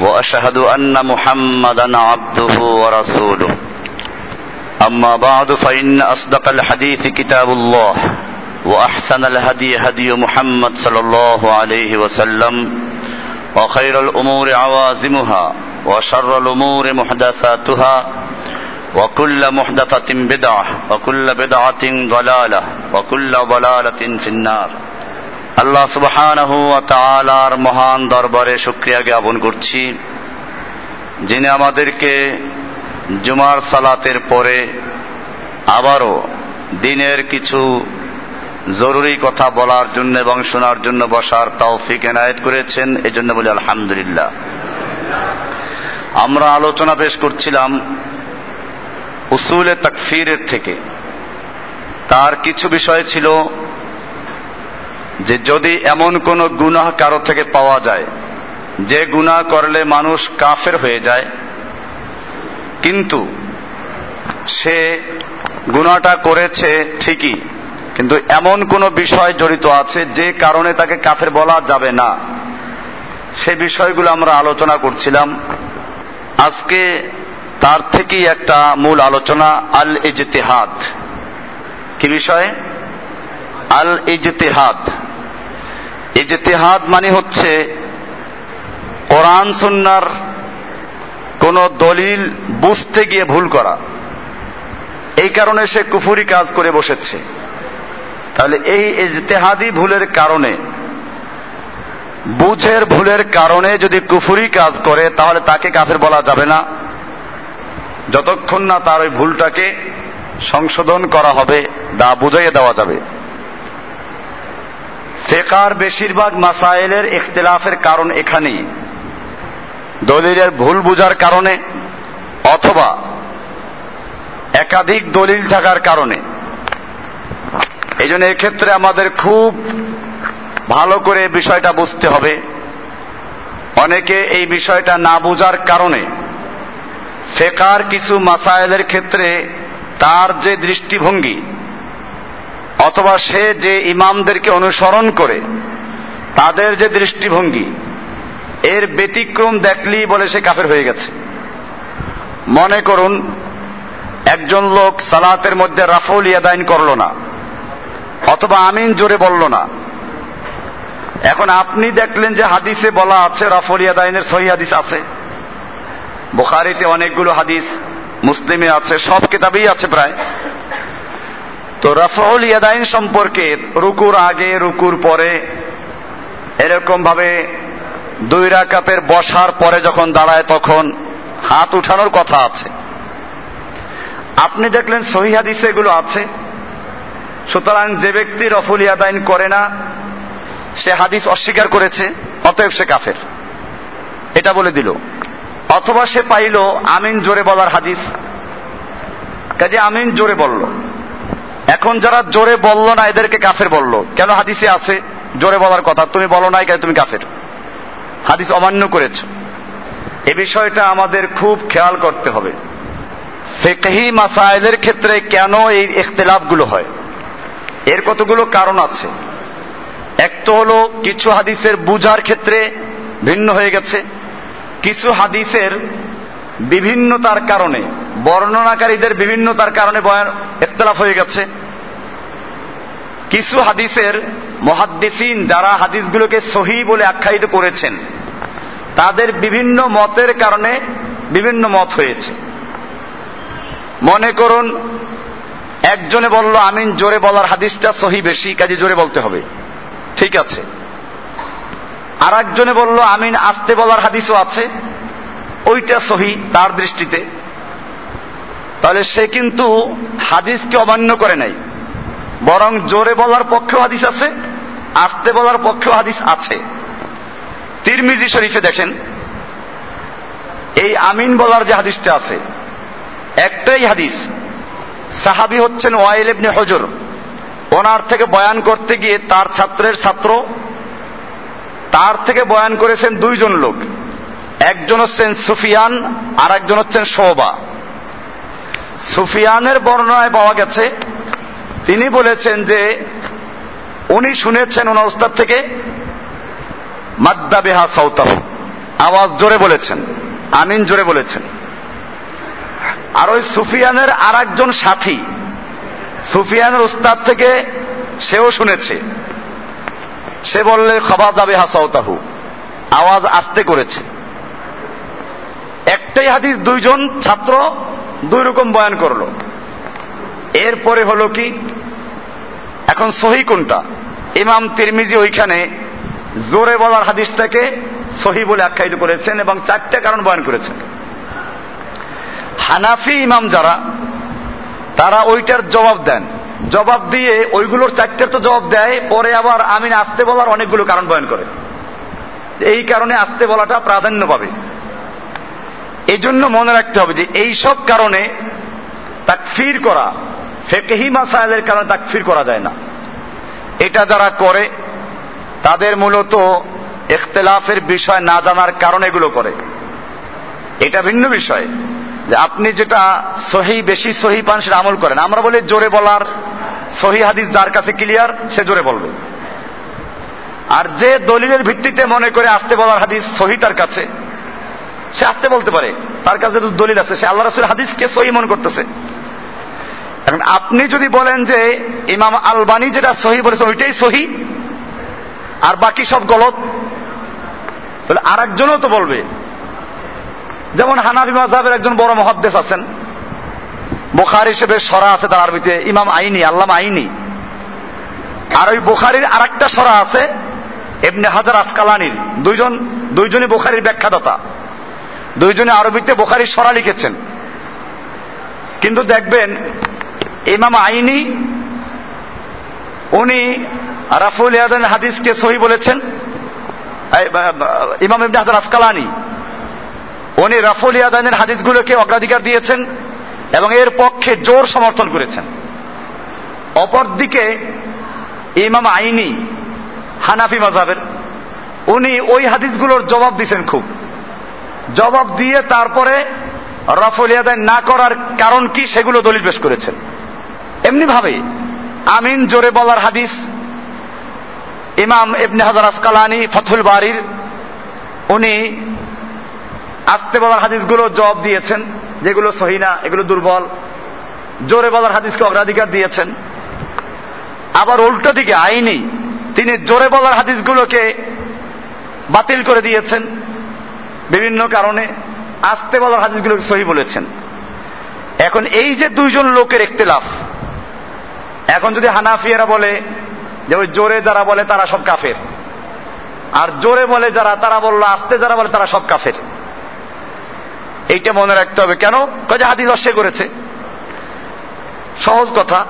وأشهد أن محمدا عبده ورسوله. أما بعد فإن أصدق الحديث كتاب الله وأحسن الهدي هدي محمد صلى الله عليه وسلم وخير الأمور عوازمها وشر الأمور محدثاتها وكل محدثة بدعة وكل بدعة ضلالة وكل ضلالة في النار. আল্লাহ তাআলার মহান দরবারে শুকরিয়া জ্ঞাপন করছি। যিনি আমাদেরকে জুমার সালাতের পরে আবারও দিনের কিছু জরুরি কথা বলার জন্য এবং শোনার জন্য বসার তৌফিক এনায়েত করেছেন, এজন্য বলি আলহামদুলিল্লাহ। আমরা আলোচনা পেশ করছিলাম উসুলে তাকফিরের থেকে। তার কিছু বিষয় ছিল যে যদি এমন কোন গুনাহ কারও থেকে পাওয়া যায়, যে গুনাহ করলে মানুষ কাফের হয়ে যায়, কিন্তু সে গুনাহটা করেছে ঠিকই, কিন্তু এমন কোন বিষয় জড়িত আছে যে কারণে তাকে কাফের বলা যাবে না। সে বিষয়গুলো আমরা আলোচনা করছিলাম। আজকে তার থেকেই একটা মূল আলোচনা আল ইজতেহাদ কি বিষয়? আল ইজতেহাদ ইজতেহাদ মানে হচ্ছে কোরআন, সুন্নার কোন দলিল বুঝতে গিয়ে ভুল করা। এই কারণে সে কুফুরি কাজ করে বসেছে। তাহলে এই ইজতেহাদি ভুলের কারণে, বুঝের ভুলের কারণে যদি কুফুরি কাজ করে, তাহলে তাকে কাফের বলা যাবে না। যতক্ষণ না তার ওই ভুলটাকে সংশোধন করা হবে দা বুঝাইয়ে দেওয়া যাবে। ফেকার বেশিরভাগ মাসাইলের ইখতলাফের কারণ এখানেই। দলিলের ভুল বুঝার কারণে অথবা একাধিক দলিল থাকার কারণে। এই জন্য এক্ষেত্রে আমাদের খুব ভালো করে বিষয়টা বুঝতে হবে। অনেকে এই বিষয়টা না বুঝার কারণে ফেকার কিছু মাসাইলের ক্ষেত্রে তার যে দৃষ্টিভঙ্গি অথবা সে যে ইমামদেরকে অনুসরণ করে, তাদের যে দৃষ্টিভঙ্গি, এর ব্যতিক্রম দেখলেই বলে সে কাফের হয়ে গেছে। মনে করুন, একজন লোক সালাতের মধ্যে রাফল ইয়াদাইন করল না, অথবা আমিন জোরে বলল না। এখন আপনি দেখলেন যে হাদিসে বলা আছে রাফল ইয়াদাইনের সহি হাদিস আছে। বোখারিতে অনেকগুলো হাদিস, মুসলিমে আছে, সব কিতাবেই আছে প্রায়। তো রাফাউল ইয়াদাইন সম্পর্কে রুকুর আগে, রুকুর পরে, এরকম ভাবে দুই রাকাতের বসার পরে যখন দাঁড়ায় তখন হাত উঠানোর কথা আছে। আপনি দেখলেন সহি হাদিসে এগুলো আছে। সুতরাং যে ব্যক্তি রফুল ইয়াদাইন করে না, সে হাদিস অস্বীকার করেছে, অতএব সে কাফের। এটা বলে দিল। অথবা সে পাইল আমিন জোরে বলার হাদিস। কাজে আমিন জোরে বলল। এখন যারা জোরে বলল না, এদেরকে কাফের বলল। কেন হাদিসে আছে? জোরে বলার কথা। তুমি বলো নাই কেন তুমি কাফের? হাদিস অমান্য করেছ। এ বিষয়টা আমাদের খুব খেয়াল করতে হবে। ফেকহি মাসাইলের ক্ষেত্রে কেন এই ইখতলাফগুলো হয়? এর কতগুলো কারণ আছে? এক তো হলো, কিছু হাদিসের বুঝার ক্ষেত্রে ভিন্ন হয়ে গেছে। কিছু হাদিসের বিভিন্নতার কারণে, বর্ণনাকারীদের বিভিন্নতার কারণে ইখতলাফ হয়ে গেছে। কিছু হাদিসের মহাদ্দিসিন যারা হাদিসগুলোকে সহি বলে আখ্যায়িত করেছেন, তাদের বিভিন্ন মতের কারণে বিভিন্ন মত হয়েছে। মনে করুন, একজনে বলল, আমিন, জোরে বলার হাদিসটা সহি বেশি, কাজে জোরে বলতে হবে। ঠিক আছে। আর একজনে বলল, আমিন, আসতে বলার হাদিসও আছে, ওইটা সহি তার দৃষ্টিতে। তাহলে সে কিন্তু হাদিসকে অমান্য করে নাই। বরং জোরে বলার পক্ষেও হাদিস আছে, আস্তে বলার পক্ষেও হাদিস আছে। তিরমিজি শরীফে দেখেন, এই আমিন বলার যে হাদিসটা আছে, একটাই হাদিস, সাহাবি হচ্ছেন ওয়াইল ইবনে হজর। ওনার থেকে বয়ান করতে গিয়ে তার ছাত্রের ছাত্র, তার থেকে বয়ান করেছেন দুইজন লোক। একজন হচ্ছেন সুফিয়ান আর একজন হচ্ছেন শোভা সুফিয়ানের বর্ণনায় পাওয়া গেছে তিনি বলেছেন যে, উনি শুনেছেন ওনার উস্তাদ থেকে মাদ্দা বেহা সৌতাহ আওয়াজ জোরে বলেছেন, আমিন জোরে বলেছেন। আর ওই সুফিয়ানের আর একজন সাথী, সুফিয়ানের উস্তাদ থেকে সেও শুনেছে। সে বললে খবা যাবে হাসাউতাহু আওয়াজ আস্তে করেছে। একটাই হাদিস, দুইজন ছাত্র দুই রকম বয়ান করল। এরপরে হলো কি? এখন সহি কোনটা? ইমাম তিরমিজি ওইখানে জোরে বলার হাদিসটাকে সহি বলে আখ্যায়িত করেছেন এবং চারটে কারণ বয়ন করেছেন। হানাফি ইমাম যারা, তারা ওইটার জবাব দেন। জবাব দিয়ে ওইগুলোর চারটের তো জবাব দেয়, পরে আবার আমিন আসতে বলার অনেকগুলো কারণ বয়ন করে। এই কারণে আসতে বলাটা প্রাধান্য পাবে। এই জন্য মনে রাখতে হবে যে এই সব কারণে তাকফির করা ফেকেহি মাসাইলের কারণে তাকফির করা যায় না। এটা যারা করে, তাদের মূলত ইখতলাফের বিষয় না জানার কারণে এগুলো করে। এটা ভিন্ন বিষয় যে আপনি যেটা সহি, বেশি সহি পান সেটা আমল করেন। আমরা বলি জোরে বলার সহি হাদিস যার কাছে ক্লিয়ার সে জোরে বলবে। আর যে দলিলের ভিত্তিতে মনে করে আসতে বলার হাদিস সহি তার কাছে, সে আসতে বলতে পারে। তার কাছে দলিল আছে। সে আল্লাহ রসুল হাদিসকে সহি মনে করতেছে। এখন আপনি যদি বলেন যে ইমাম আলবানি যেটা সহি বলেছে ওইটাই সহি, আর বাকি সব গলত, তাহলে আর একজনও তো বলবে। যেমন হানাবি মাজাবের একজন বড় মহাদ্দেশ আছেন, বোখার হিসেবে সরা আছে তার আরবিতে, ইমাম আইনি, আল্লাম আইনি। আর ওই বোখারির আর একটা সরা আছে এমনি হাজার আসকালানির। দুইজন, দুইজনই বোখারির ব্যাখ্যাদাতা। দুইজনে আরবিতে বোখারির সরা লিখেছেন। কিন্তু দেখবেন ইমাম আইনি, উনি রাফুল ইয়াদান হাদিসকে সহি বলেছেন। ইমাম ইবনে হাজার আসকালানি, উনি রাফুল ইয়াদানের হাদিসগুলোকে অগ্রাধিকার দিয়েছেন এবং এর পক্ষে জোর সমর্থন করেছেন। অপরদিকে ইমাম আইনি, হানাফি মাজাবের উনি ওই হাদিসগুলোর জবাব দিছেন খুব। জবাব দিয়ে তারপরে রফল না করার কারণ কি সেগুলো দলিল পেশ করেছেন। এমনি ভাবে আমিন জোরে বলার হাদিস, ইমাম ইবনে হাজার আসকালানি ফথুল বাড়ির উনি আসতে বলার হাদিসগুলো জবাব দিয়েছেন, যেগুলো সহিনা এগুলো দুর্বল। জোরে বলার হাদিসকে অগ্রাধিকার দিয়েছেন। আবার উল্টো দিকে, আইনি, তিনি জোরে বলার হাদিসগুলোকে বাতিল করে দিয়েছেন, বিভিন্ন কারণে আসতে বলার হাদিসগুলোকে সহি বলেছেন। এখন এই যে দুইজন লোকের একতেলাফ এখন যদি হানাফিয়ারা বলে যে ওই জোরে যারা বলে তারা সব কাফের। আর জোরে বলে যারা, তারা বলল আসতে যারা বলে তারা সব কাফের। এইটা মনে রাখতে হবে। কেন? কাজে হাদিস অস্বীকার করেছে। সহজ কথা।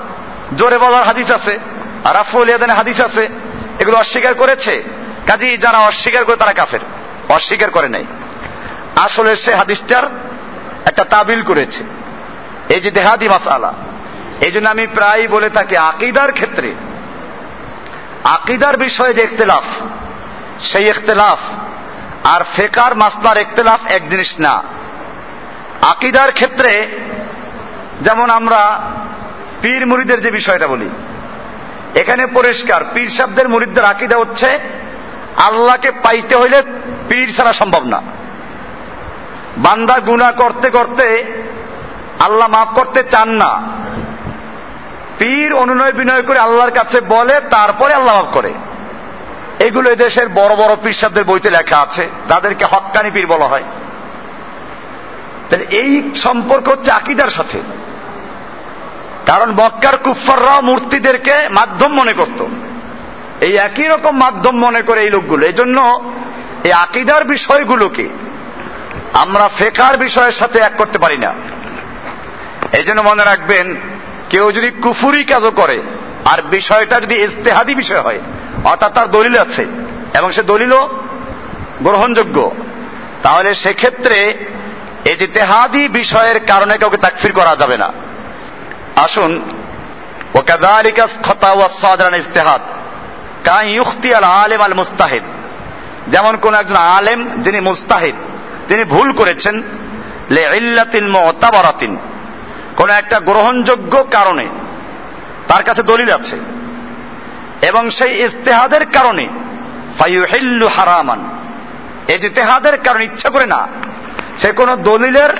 জোরে বলার হাদিস আছে আর আফুল ইয়াদানে হাদিস আছে, এগুলো অস্বীকার করেছে। কাজী যারা অস্বীকার করে তারা কাফের, অস্বীকার করে নাই। আসলে সে হাদিসটার একটা তাবিল করেছে। এই যে দেহাদি মাসালা। এই জন্য আমি প্রায় বলে থাকি, আকিদার ক্ষেত্রে, আকিদার বিষয়ে যে ইখতলাফ, সেই ইখতলাফ আর ফেকার মাসলার ইখতলাফ এক জিনিস না। আকিদার ক্ষেত্রে, যেমন আমরা পীর মুরিদের যে বিষয়টা বলি, এখানে পরিষ্কার, পীর শব্দের মুরিদদের আকিদা হচ্ছে, আল্লাহকে পাইতে হইলে পীর ছাড়া সম্ভব না। বান্দা গুণা করতে করতে, আল্লাহ মাফ করতে চান না। পীর অনুনয় বিনয় করে আল্লাহর কাছে বলে, তারপরে আল্লাহ করে। এগুলো দেশের বড় বড় পীর বইতে লেখা আছে, যাদেরকে হক্কানি পীর বলা হয়। তাহলে এই সম্পর্ক হচ্ছে আকিদার সাথে। কারণ মক্কার কুফাররাও মূর্তিদেরকে মাধ্যম মনে করত। এই একই রকম মাধ্যম মনে করে এই লোকগুলো। এই জন্য এই আকিদার বিষয়গুলোকে আমরা ফেকার বিষয়ের সাথে এক করতে পারি না। এই জন্য মনে রাখবেন কেউ যদি কুফুরি কাজও করে, আর বিষয়টা যদি ইস্তেহাদি বিষয় হয়, অর্থাৎ তার দলিল আছে, এবং সে দলিলও গ্রহণযোগ্য, তাহলে সেক্ষেত্রে এই ইতেহাদি বিষয়ের কারণে কাউকে তাকফির করা যাবে না। আসুন ও কাদালিকা খতা সাদরান ইস্তেহাদ, কাই ইউখতি আল আলেম আল মুস্তাহিদ, যেমন কোন একজন আলেম যিনি মুস্তাহিদ, তিনি ভুল করেছেন, লে ইল্লাতিন কোন একটা গ্রহণযোগ্য কারণে তার কাছে দলিল আছে। এবং সেই ইস্তেহাদের কারণে ফাইউহিল্লু হারামান। এই কারণে ইচ্ছা করে না, সে কোনো দলিলের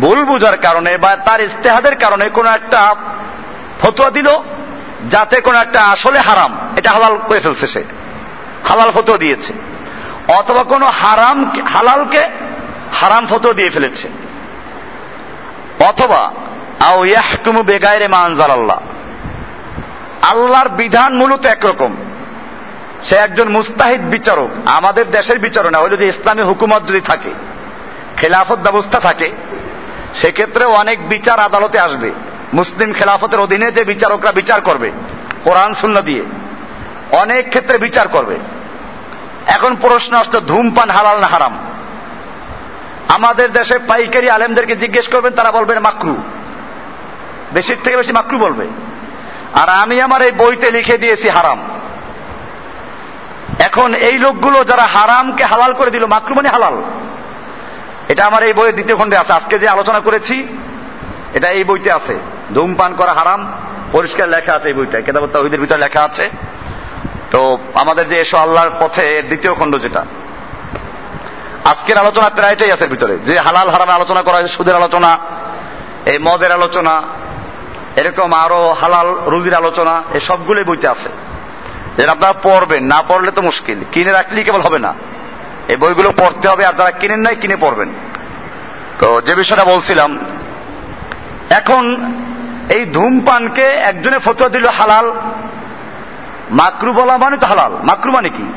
ভুল বুঝার কারণে বা তার ইস্তেহাদের কারণে কোনো একটা ফতোয়া দিল যাতে কোনো একটা আসলে হারাম, এটা হালাল করে ফেলছে সে। হালাল ফতোয়া দিয়েছে। অথবা কোনো হারাম, হালালকে হারাম ফতোয়া দিয়ে ফেলেছে। অথবা, আও ইয়াহকুমু বেগায়রে মানজাল আল্লাহ আল্লাহর বিধান মূলত একরকম। সে একজন মুস্তাহিদ বিচারক, আমাদের দেশের বিচারক না হলে যে ইসলামী হুকুমত যদি থাকে, খেলাফত ব্যবস্থা থাকে সেক্ষেত্রে অনেক বিচার আদালতে আসবে। মুসলিম খেলাফতের অধীনে যে বিচারকরা বিচার করবে, কোরআন শূন্য দিয়ে, অনেক ক্ষেত্রে বিচার করবে। এখন প্রশ্ন আসতো ধূমপান হালাল না হারাম? আমাদের দেশে পাইকারি আলেমদেরকে জিজ্ঞেস করবেন, তারা বলবেন মাকরু। বেশির থেকে বেশি মাকরু বলবে। আর আমি আমার এই বইতে লিখে দিয়েছি হারাম। এখন এই লোকগুলো যারা হারামকে হালাল করে দিল, মাকরু মানে হালাল। এটা আমার এই বইয়ের দ্বিতীয় খণ্ডে আছে। আজকে যে আলোচনা করেছি, এটা এই বইতে আছে। ধূমপান করা হারাম, পরিষ্কার লেখা আছে এই বইটা কেতাব তহিদের ভিতরে লেখা আছে। তো আমাদের যে এসো আল্লাহর পথে দ্বিতীয় খণ্ড যেটা। আজকের আলোচনা প্রায়টাই আছে ভিতরে। যে হালাল হারামে আলোচনা করা হয়েছে, সুদের আলোচনা, এই মদের আলোচনা, এরকম আরও হালাল রুজির আলোচনা, এই সবগুলোই বইতে আছে। যেটা আপনারা পড়বেন, না পড়লে তো মুশকিল। কিনে রাখলেই কেবল হবে না। এই বইগুলো পড়তে হবে, আর যারা কিনেন নাই, কিনে পড়বেন। তো যে বিষয়টা বলছিলাম, এখন এই ধূমপানকে একজনে ফতোয়া দিল হালাল, মাকরু বলা মানে তো হালাল। মাকরু মানে কি?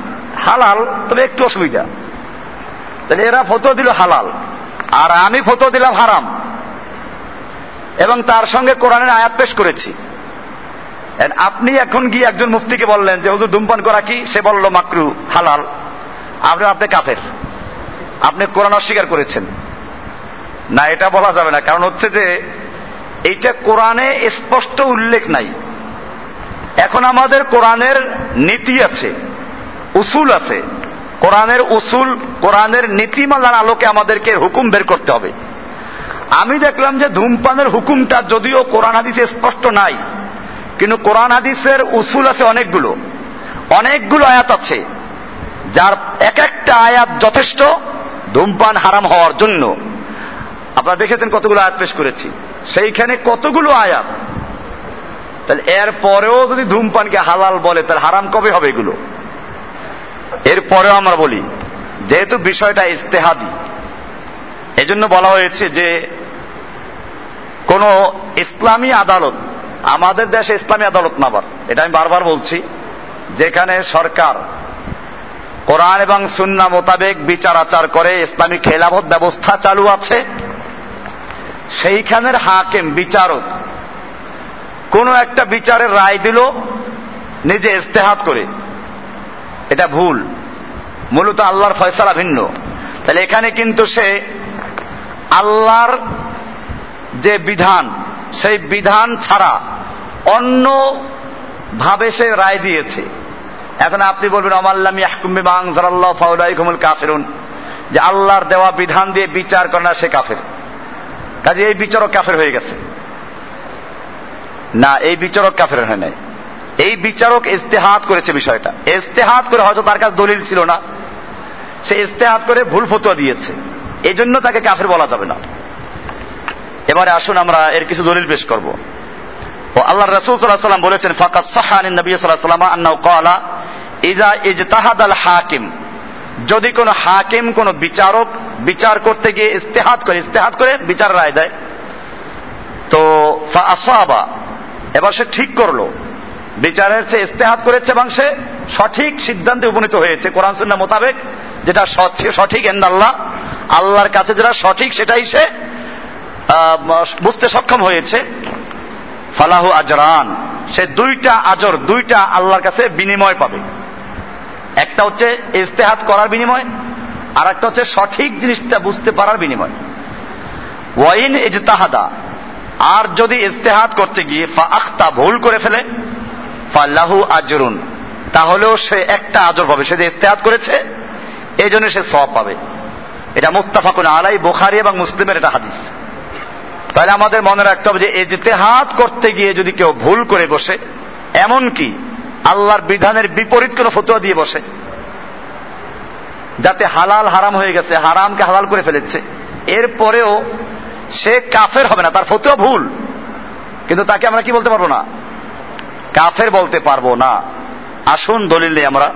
হালাল, তবে একটু অসুবিধা। তাহলে এরা ফতোয়া দিল হালাল, আর আমি ফতোয়া দিলাম হারাম। এবং তার সঙ্গে কোরআনের আয়াত পেশ করেছি। আপনি এখন গিয়ে একজন মুফতিকে বললেন যে, হুজুর, ধূমপান করা কি? সে বলল, মাকরু, হালাল। আপনি আপনি কাফের। আপনি কোরআন অস্বীকার করেছেন। না, এটা বলা যাবে না। কারণ হচ্ছে যে, এইটা কোরআনে স্পষ্ট উল্লেখ নাই। এখন আমাদের কোরআনের নীতি আছে, উসুল আছে। কোরআনের উসুল, কোরআনের নীতিমালার আলোকে আমাদেরকে হুকুম বের করতে হবে। আমি দেখলাম যে ধূমপানের হুকুমটা যদিও কোরআন হাদিসে স্পষ্ট নাই, কিন্তু কোরআন হাদিসের উসুল আছে অনেকগুলো। অনেকগুলো আয়াত আছে, যার এক একটা আয়াত যথেষ্ট ধূমপান হারাম হওয়ার জন্য। আপনারা দেখেছেন কতগুলো আয়াত পেশ করেছি। সেইখানে কতগুলো আয়াত? তাহলে এর পরেও যদি ধূমপানকে হালাল বলে, তাহলে হারাম কবে হবে এগুলো? এরপরেও আমরা বলি, যেহেতু বিষয়টা ইস্তেহাদি, এজন্য বলা হয়েছে যে কোন ইসলামী আদালত, আমাদের দেশে ইসলামী আদালত না আবার এটা আমি বারবার বলছি, যেখানে সরকার কোরআন এবং সুন্না মোতাবেক বিচার আচার করে, ইসলামী খেলাফত ব্যবস্থা চালু আছে, সেইখানের হাকেম, বিচারক, কোন একটা বিচারের রায় দিল, নিজে ইস্তেহাত করে। এটা ভুল। মূলত আল্লাহর ফয়সালা ভিন্ন। তাহলে এখানে কিন্তু সে আল্লাহর যে বিধান, সেই বিধান ছাড়া অন্য ভাবে সে রায় দিয়েছে। এখন আপনি বলবেন অমাল্লাম ইয়াহকুম্বি কুমুল কাফেরুন। যে আল্লাহর দেওয়া বিধান দিয়ে বিচার করে না সে কাফের। কাজে এই বিচারক কাফের হয়ে গেছে। না, এই বিচারক কাফের হয় নাই। এই বিচারক ইস্তেহাত করেছে বিষয়টা। ইস্তেহাত করে হয়তো তার কাছে দলিল ছিল না। সে ইস্তেহাত করে ভুল ফতুয়া দিয়েছে। এই জন্য তাকে কাফের বলা যাবে না। এবারে আসুন আমরা এর কিছু দলিল পেশ করব। ও আল্লাহ রসুল সাল্লাহ সাল্লাম বলেছেন ফাকাত সাহান নবী সাল্লাহ সাল্লাম আন্নাউ কালা ইজা ইজতাহাদ আল হাকিম যদি কোন হাকিম, কোন বিচারক বিচার করতে গিয়ে ইস্তেহাত করে ইস্তেহাত করে বিচার রায় দেয়, তো ফা আসাবা, এবার সে ঠিক করল। বিচারের চেয়ে ইস্তেহাত করেছে এবং সে সঠিক সিদ্ধান্তে উপনীত হয়েছে, কোরআন সুন্না মোতাবেক, যেটা সঠিক এন্দ আল্লাহ। আল্লাহর কাছে যেটা সঠিক সেটাই সে বুঝতে সক্ষম হয়েছে। ফালাহু আজরান। সে দুইটা আজর, দুইটা আল্লাহর কাছে বিনিময় পাবে। একটা হচ্ছে ইস্তেহাত করার বিনিময় আর একটা হচ্ছে সঠিক জিনিসটা বুঝতে পারার বিনিময়। ওয়াইন ইজতাহাদা। আর যদি ইস্তেহাত করতে গিয়ে ফা আখতা ভুল করে ফেলে ফাল্লাহু আজরুন। তাহলেও সে একটা আজর পাবে। সে যে ইস্তেহাদ করেছে এই জন্য সে সব পাবে। এটা মুস্তাফাকুন আলাই বোখারি এবং মুসলিমের এটা হাদিস। তাহলে আমাদের মনে রাখতে হবে যে ইজতেহাদ করতে গিয়ে যদি কেউ ভুল করে বসে, এমন কি আল্লাহর বিধানের বিপরীত কোনো ফতুয়া দিয়ে বসে, যাতে হালাল হারাম হয়ে গেছে, হারামকে হালাল করে ফেলেছে, এরপরেও সে কাফের হবে না, তার ফতুয়া ভুল। কিন্তু তাকে আমরা কি বলতে পারব না? কাফের বলতে পারবো না আসুন দলিল নেই আমরা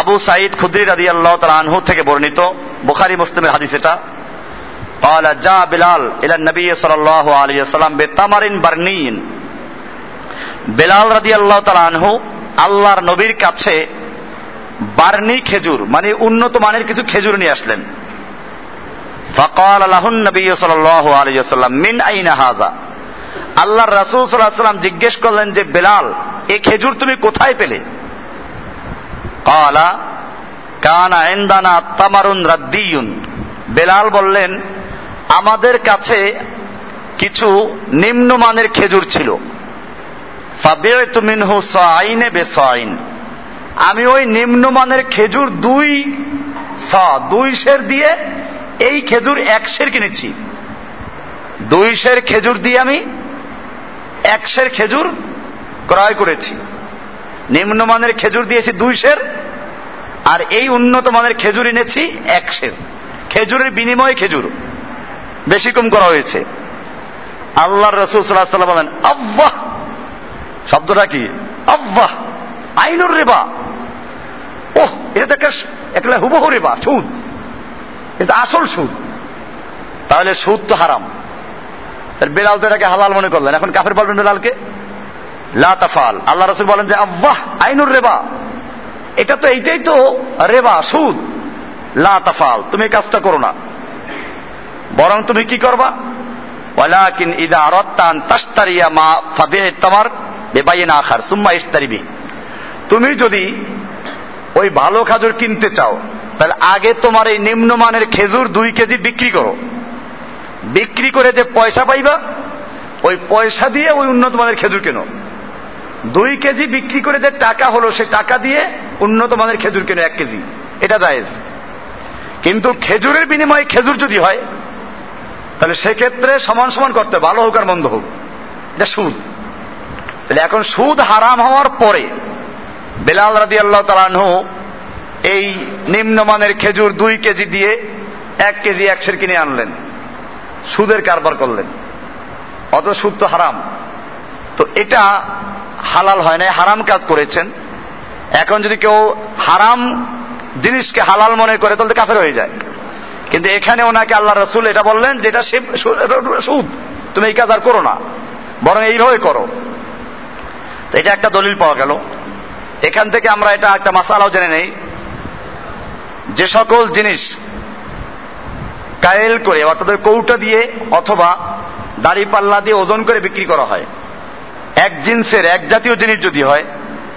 আবু সাইদ খুদ্রি রাদি আল্লাহ আনহু থেকে বর্ণিত বুখারি মুসলিমের হাদিস এটা قال جاء بلال الى النبي صلى الله عليه وسلم بتمر برنين বেলাল রাদি আল্লাহ আনহু আল্লাহর নবীর কাছে বার্নি খেজুর মানে উন্নত মানের কিছু খেজুর নিয়ে আসলেন ফকাল আলাহুন নবী সাল্লাহ আলিয়াল্লাম মিন আইনা হাজা আল্লাহর রাসুল সাল্লাহ সাল্লাম জিজ্ঞেস করলেন যে, বেলাল, এ খেজুর তুমি কোথায় পেলে? কালা, কানা এন্দানা তামারুন রাদ্দিউন বেলাল বললেন, আমাদের কাছে কিছু নিম্নমানের খেজুর ছিল। মিনহু সাইনে বেসাইন। আমি ওই নিম্নমানের খেজুর দুই স, দুই শের দিয়ে এই খেজুর এক শের কিনেছি। দুই শের খেজুর দিয়ে আমি এক শের খেজুর ক্রয় করেছি। নিম্নমানের খেজুর দিয়েছি দুই শের আর এই উন্নত মানের খেজুর এনেছি এক শের খেজুরের বিনিময়ে খেজুর বেশি কম করা হয়েছে। আল্লাহ রসুল সাল্লাহ বলেন, আব্বাহ! শব্দটা কি? আব্বাহ! আইনুর রেবা! ওহ, এটা তো একটা হুবহু রেবা, সুদ। এটা আসল সুদ। তাহলে সুদ তো হারাম। বেলাল তো এটাকে হালাল মনে করলেন। এখন কাফের বলবেন বেলালকে? লা তাফাল। আল্লাহ রসুল বলেন যে আব্বাহ আইনুর রেবা। এটা তো এইটাই তো রেবা, সুদ। লা তাফাল, তুমি কাজটা করো না। বরং তুমি কি করবা? ওয়ালাকিন ইদা আরাত্তান তাস্তারিয়া মা ফাবে তোমার বেবাইন আখার, সুম্মা ইস্তারিবি তুমি যদি ওই ভালো খাজুর কিনতে চাও, তাহলে আগে তোমার এই নিম্নমানের খেজুর দুই কেজি বিক্রি করো। বিক্রি করে যে পয়সা পাইবা, ওই পয়সা দিয়ে ওই উন্নত মানের খেজুর কেনো। দুই কেজি বিক্রি করে যে টাকা হলো, সে টাকা দিয়ে উন্নত মানের খেজুর কেনো, এক কেজি। এটা জায়েজ। কিন্তু খেজুরের বিনিময়ে খেজুর যদি হয়, তাহলে সেক্ষেত্রে সমান সমান করতে ভালো হোক আর মন্দ হোক। এটা সুদ। তাহলে এখন সুদ হারাম হওয়ার পরে বেলাল রাদি আল্লাহ তালানহ এই নিম্নমানের খেজুর দুই কেজি দিয়ে এক কেজি একশের কিনে আনলেন। সুদের কারবার করলেন। অত সুদ তো হারাম। তো এটা হালাল হয় না হারাম কাজ করেছেন। এখন যদি কেউ হারাম জিনিসকে হালাল মনে করে, তাহলে কাফের হয়ে যায়। কিন্তু এখানে ওনাকে আল্লাহ রসুল এটা বললেন যেটা সুদ। তুমি এই কাজ আর করো না, বরং এইভাবে করো। তো এটা একটা দলিল পাওয়া গেল। এখান থেকে আমরা এটা একটা মাসালাও জেনে নেই। যে সকল জিনিস কায়েল করে, অর্থাৎ কৌটা দিয়ে অথবা দাড়ি পাল্লা দিয়ে ওজন করে বিক্রি করা হয়। এক জিন্সের, এক জাতীয় জিনিস যদি হয়,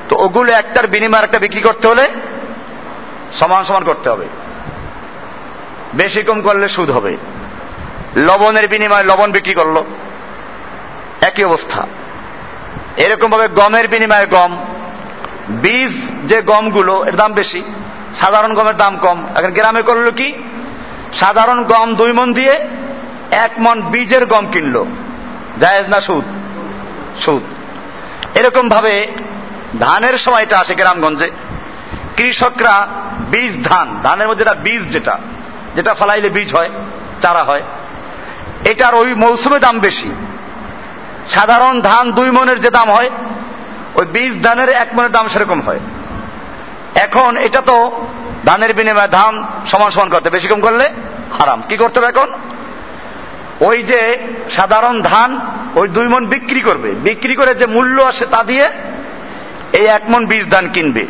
তো ওগুলো একটার বিনিময়ে একটা বিক্রি করতে হলে সমান সমান করতে হবে। বেশি কম করলে সুদ হবে। লবণের বিনিময়ে লবণ বিক্রি করল। একই অবস্থা। এরকম ভাবে গমের বিনিময়ে গম, বীজ যে গমগুলো, এর দাম বেশি, সাধারণ গমের দাম কম। এখন গ্রামে করল কি? সাধারণ গম দুই মন দিয়ে এক মন বীজের গম কিনল। জায়েজ না সুদ? সুদ। এরকম ভাবে ধানের সময়টা আসে গ্রামগঞ্জে। কৃষকরা বীজ, ধান, ধানের মধ্যে যেটা বীজ যেটা যেটা ফলাইলে বীজ হয়, চারা হয়, এটার ওই মৌসুমে দাম বেশি। সাধারণ ধান দুই মনের যে দাম হয়, ওই বীজ, ধানের এক মনের দাম সেরকম হয়। এখন এটা তো ধানের বিনিময়ে ধান সমান সমান করতে বেশি কম করলে হারাম। কি করতে হবে এখন? ওই যে সাধারণ ধান, ওই দুই মন বিক্রি করবে। বিক্রি করে যে মূল্য আসে তা দিয়ে এই এক মন বীজ ধান কিনবে।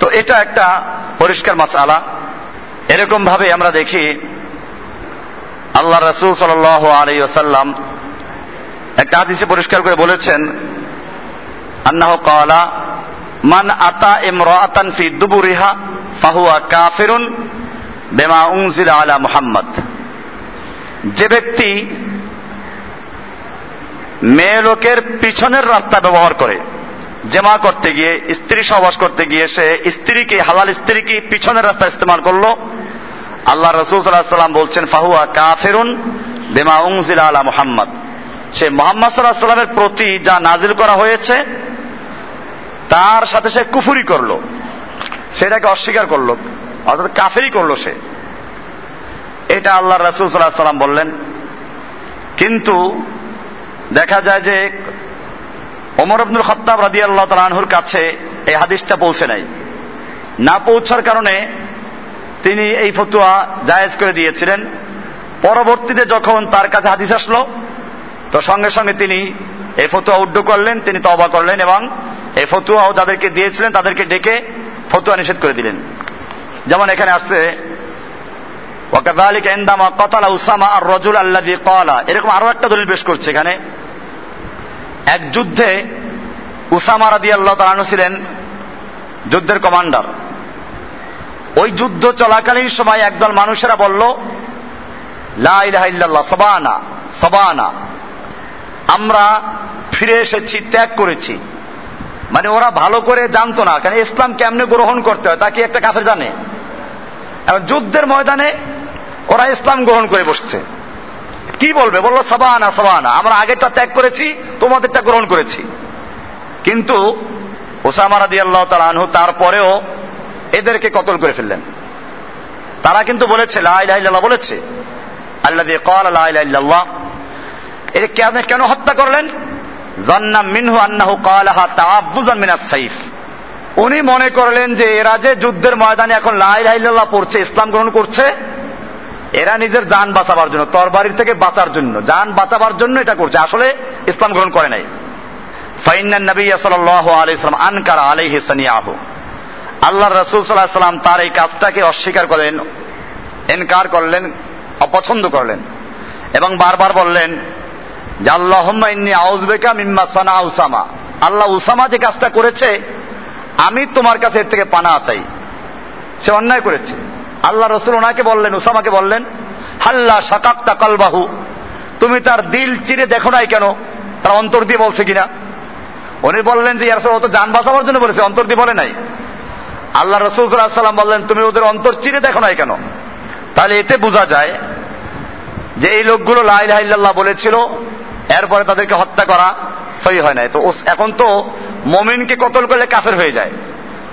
তো এটা একটা পরিষ্কার মাস আলা এরকম ভাবে আমরা দেখি, আল্লাহ রসুল সাল আলী আসাল্লাম একটা হাদিসে পরিষ্কার করে বলেছেন, আন্নাহ কালা মান আতা ইমরাতান ফি দুবুরিহা ফাহুয়া কাফিরুন বেমা উনজিল আলা মুহাম্মদ যে ব্যক্তি মেয়ে লোকের পিছনের রাস্তা ব্যবহার করে জেমা করতে গিয়ে, স্ত্রী সহবাস করতে গিয়ে সে স্ত্রীকে, হালাল স্ত্রীকে পিছনের রাস্তা ইস্তেমাল করল, আল্লাহ রসুল সাল্লাম বলছেন, ফাহুয়া কাফেরুন বেমা উংজিলা আলা মুহাম্মদ। সে মোহাম্মদ সাল্লাহ সাল্লামের প্রতি যা নাজিল করা হয়েছে তার সাথে সে কুফুরি করল। সেটাকে অস্বীকার করল, অর্থাৎ কাফেরই করল সে। এটা আল্লাহ রসুল সাল্লাহ সাল্লাম বললেন। কিন্তু দেখা যায় যে ওমর আব্দুল খত্তাব রাদি আল্লাহ তালাহুর কাছে এই হাদিসটা পৌঁছে নাই। না পৌঁছার কারণে তিনি এই ফতুয়া জায়েজ করে দিয়েছিলেন। পরবর্তীতে যখন তার কাছে হাদিস আসলো, তো সঙ্গে সঙ্গে তিনি এই ফতুয়া উড্ড করলেন, তিনি তবা করলেন এবং এই ফতুয়াও যাদেরকে দিয়েছিলেন, তাদেরকে ডেকে ফতুয়া নিষেধ করে দিলেন। যেমন এখানে আসছে ওয়াকাদালিক এন্দামা রজুল আল্লাদি কলা এরকম আরও একটা দলিল পেশ করছে এখানে। এক যুদ্ধে উসামা রাদি আল্লাহ তালানু ছিলেন যুদ্ধের কমান্ডার। ওই যুদ্ধ চলাকালীন সময় একদল মানুষেরা বলল লাহ সবানা সবানা। আমরা ফিরে এসেছি, ত্যাগ করেছি। মানে ওরা ভালো করে জানতো না কারণ ইসলাম কেমনে গ্রহণ করতে হয়, তা কি একটা কাফের জানে? এখন যুদ্ধের ময়দানে ওরা ইসলাম গ্রহণ করে বসছে। কি বলবে? বলল, সবানা সবানা, আমরা আগেরটা ত্যাগ করেছি, তোমাদেরটা গ্রহণ করেছি। কিন্তু ওসামা রাদি আল্লাহ তালু তারপরেও এদেরকে কতল করে ফেললেন। তারা কিন্তু বলেছে লাইল্লাহ বলেছে। আল্লাহ দিয়ে কল লাইল্লাহ এটা কেন কেন হত্যা করলেন? জন্না মিনহু আন্নাহু কালাহা তাআব্বুজান মিনাস সাইফ। উনি মনে করলেন যে এরা যে যুদ্ধের ময়দানে এখন লাই লাইল্লাহ পড়ছে, ইসলাম গ্রহণ করছে, এরা নিজের যান বাঁচাবার জন্য, তরবারির থেকে বাঁচার জন্য, যান বাঁচাবার জন্য এটা করছে, আসলে ইসলাম গ্রহণ করে নাই। ফাইনান নবী সাল্লাল্লাহু আলাইহি সাল্লাম আনকার আলাইহি সানিয়াহু। আল্লাহ রসুল সাল্লাহ সাল্লাম তার এই কাজটাকে অস্বীকার করলেন, এনকার করলেন, অপছন্দ করলেন এবং বারবার বললেন উসামা। আল্লাহ উসামা যে কাজটা করেছে, আমি তোমার কাছে এর থেকে পানা চাই। সে অন্যায় করেছে। আল্লাহ রসুল ওনাকে বললেন, উসামাকে বললেন, হাল্লা সাকাক্তা কালবাহু। তুমি তার দিল চিরে দেখো নাই কেন? তার অন্তর দিয়ে বলছে কিনা? উনি বললেন যে ইয়ারসল ও তো যান বাঁচাবার জন্য বলেছে, অন্তর দিয়ে বলে নাই। আল্লাহ রসুল সাল্লাম বললেন, তুমি ওদের অন্তর চিরে দেখো নাই কেন? তাহলে এতে বোঝা যায় যে এই লোকগুলো লাইল্লাহ বলেছিল এরপরে তাদেরকে হত্যা করা সই হয় নাই। তো এখন তো মমিনকে কতল করলে কাফের হয়ে যায়।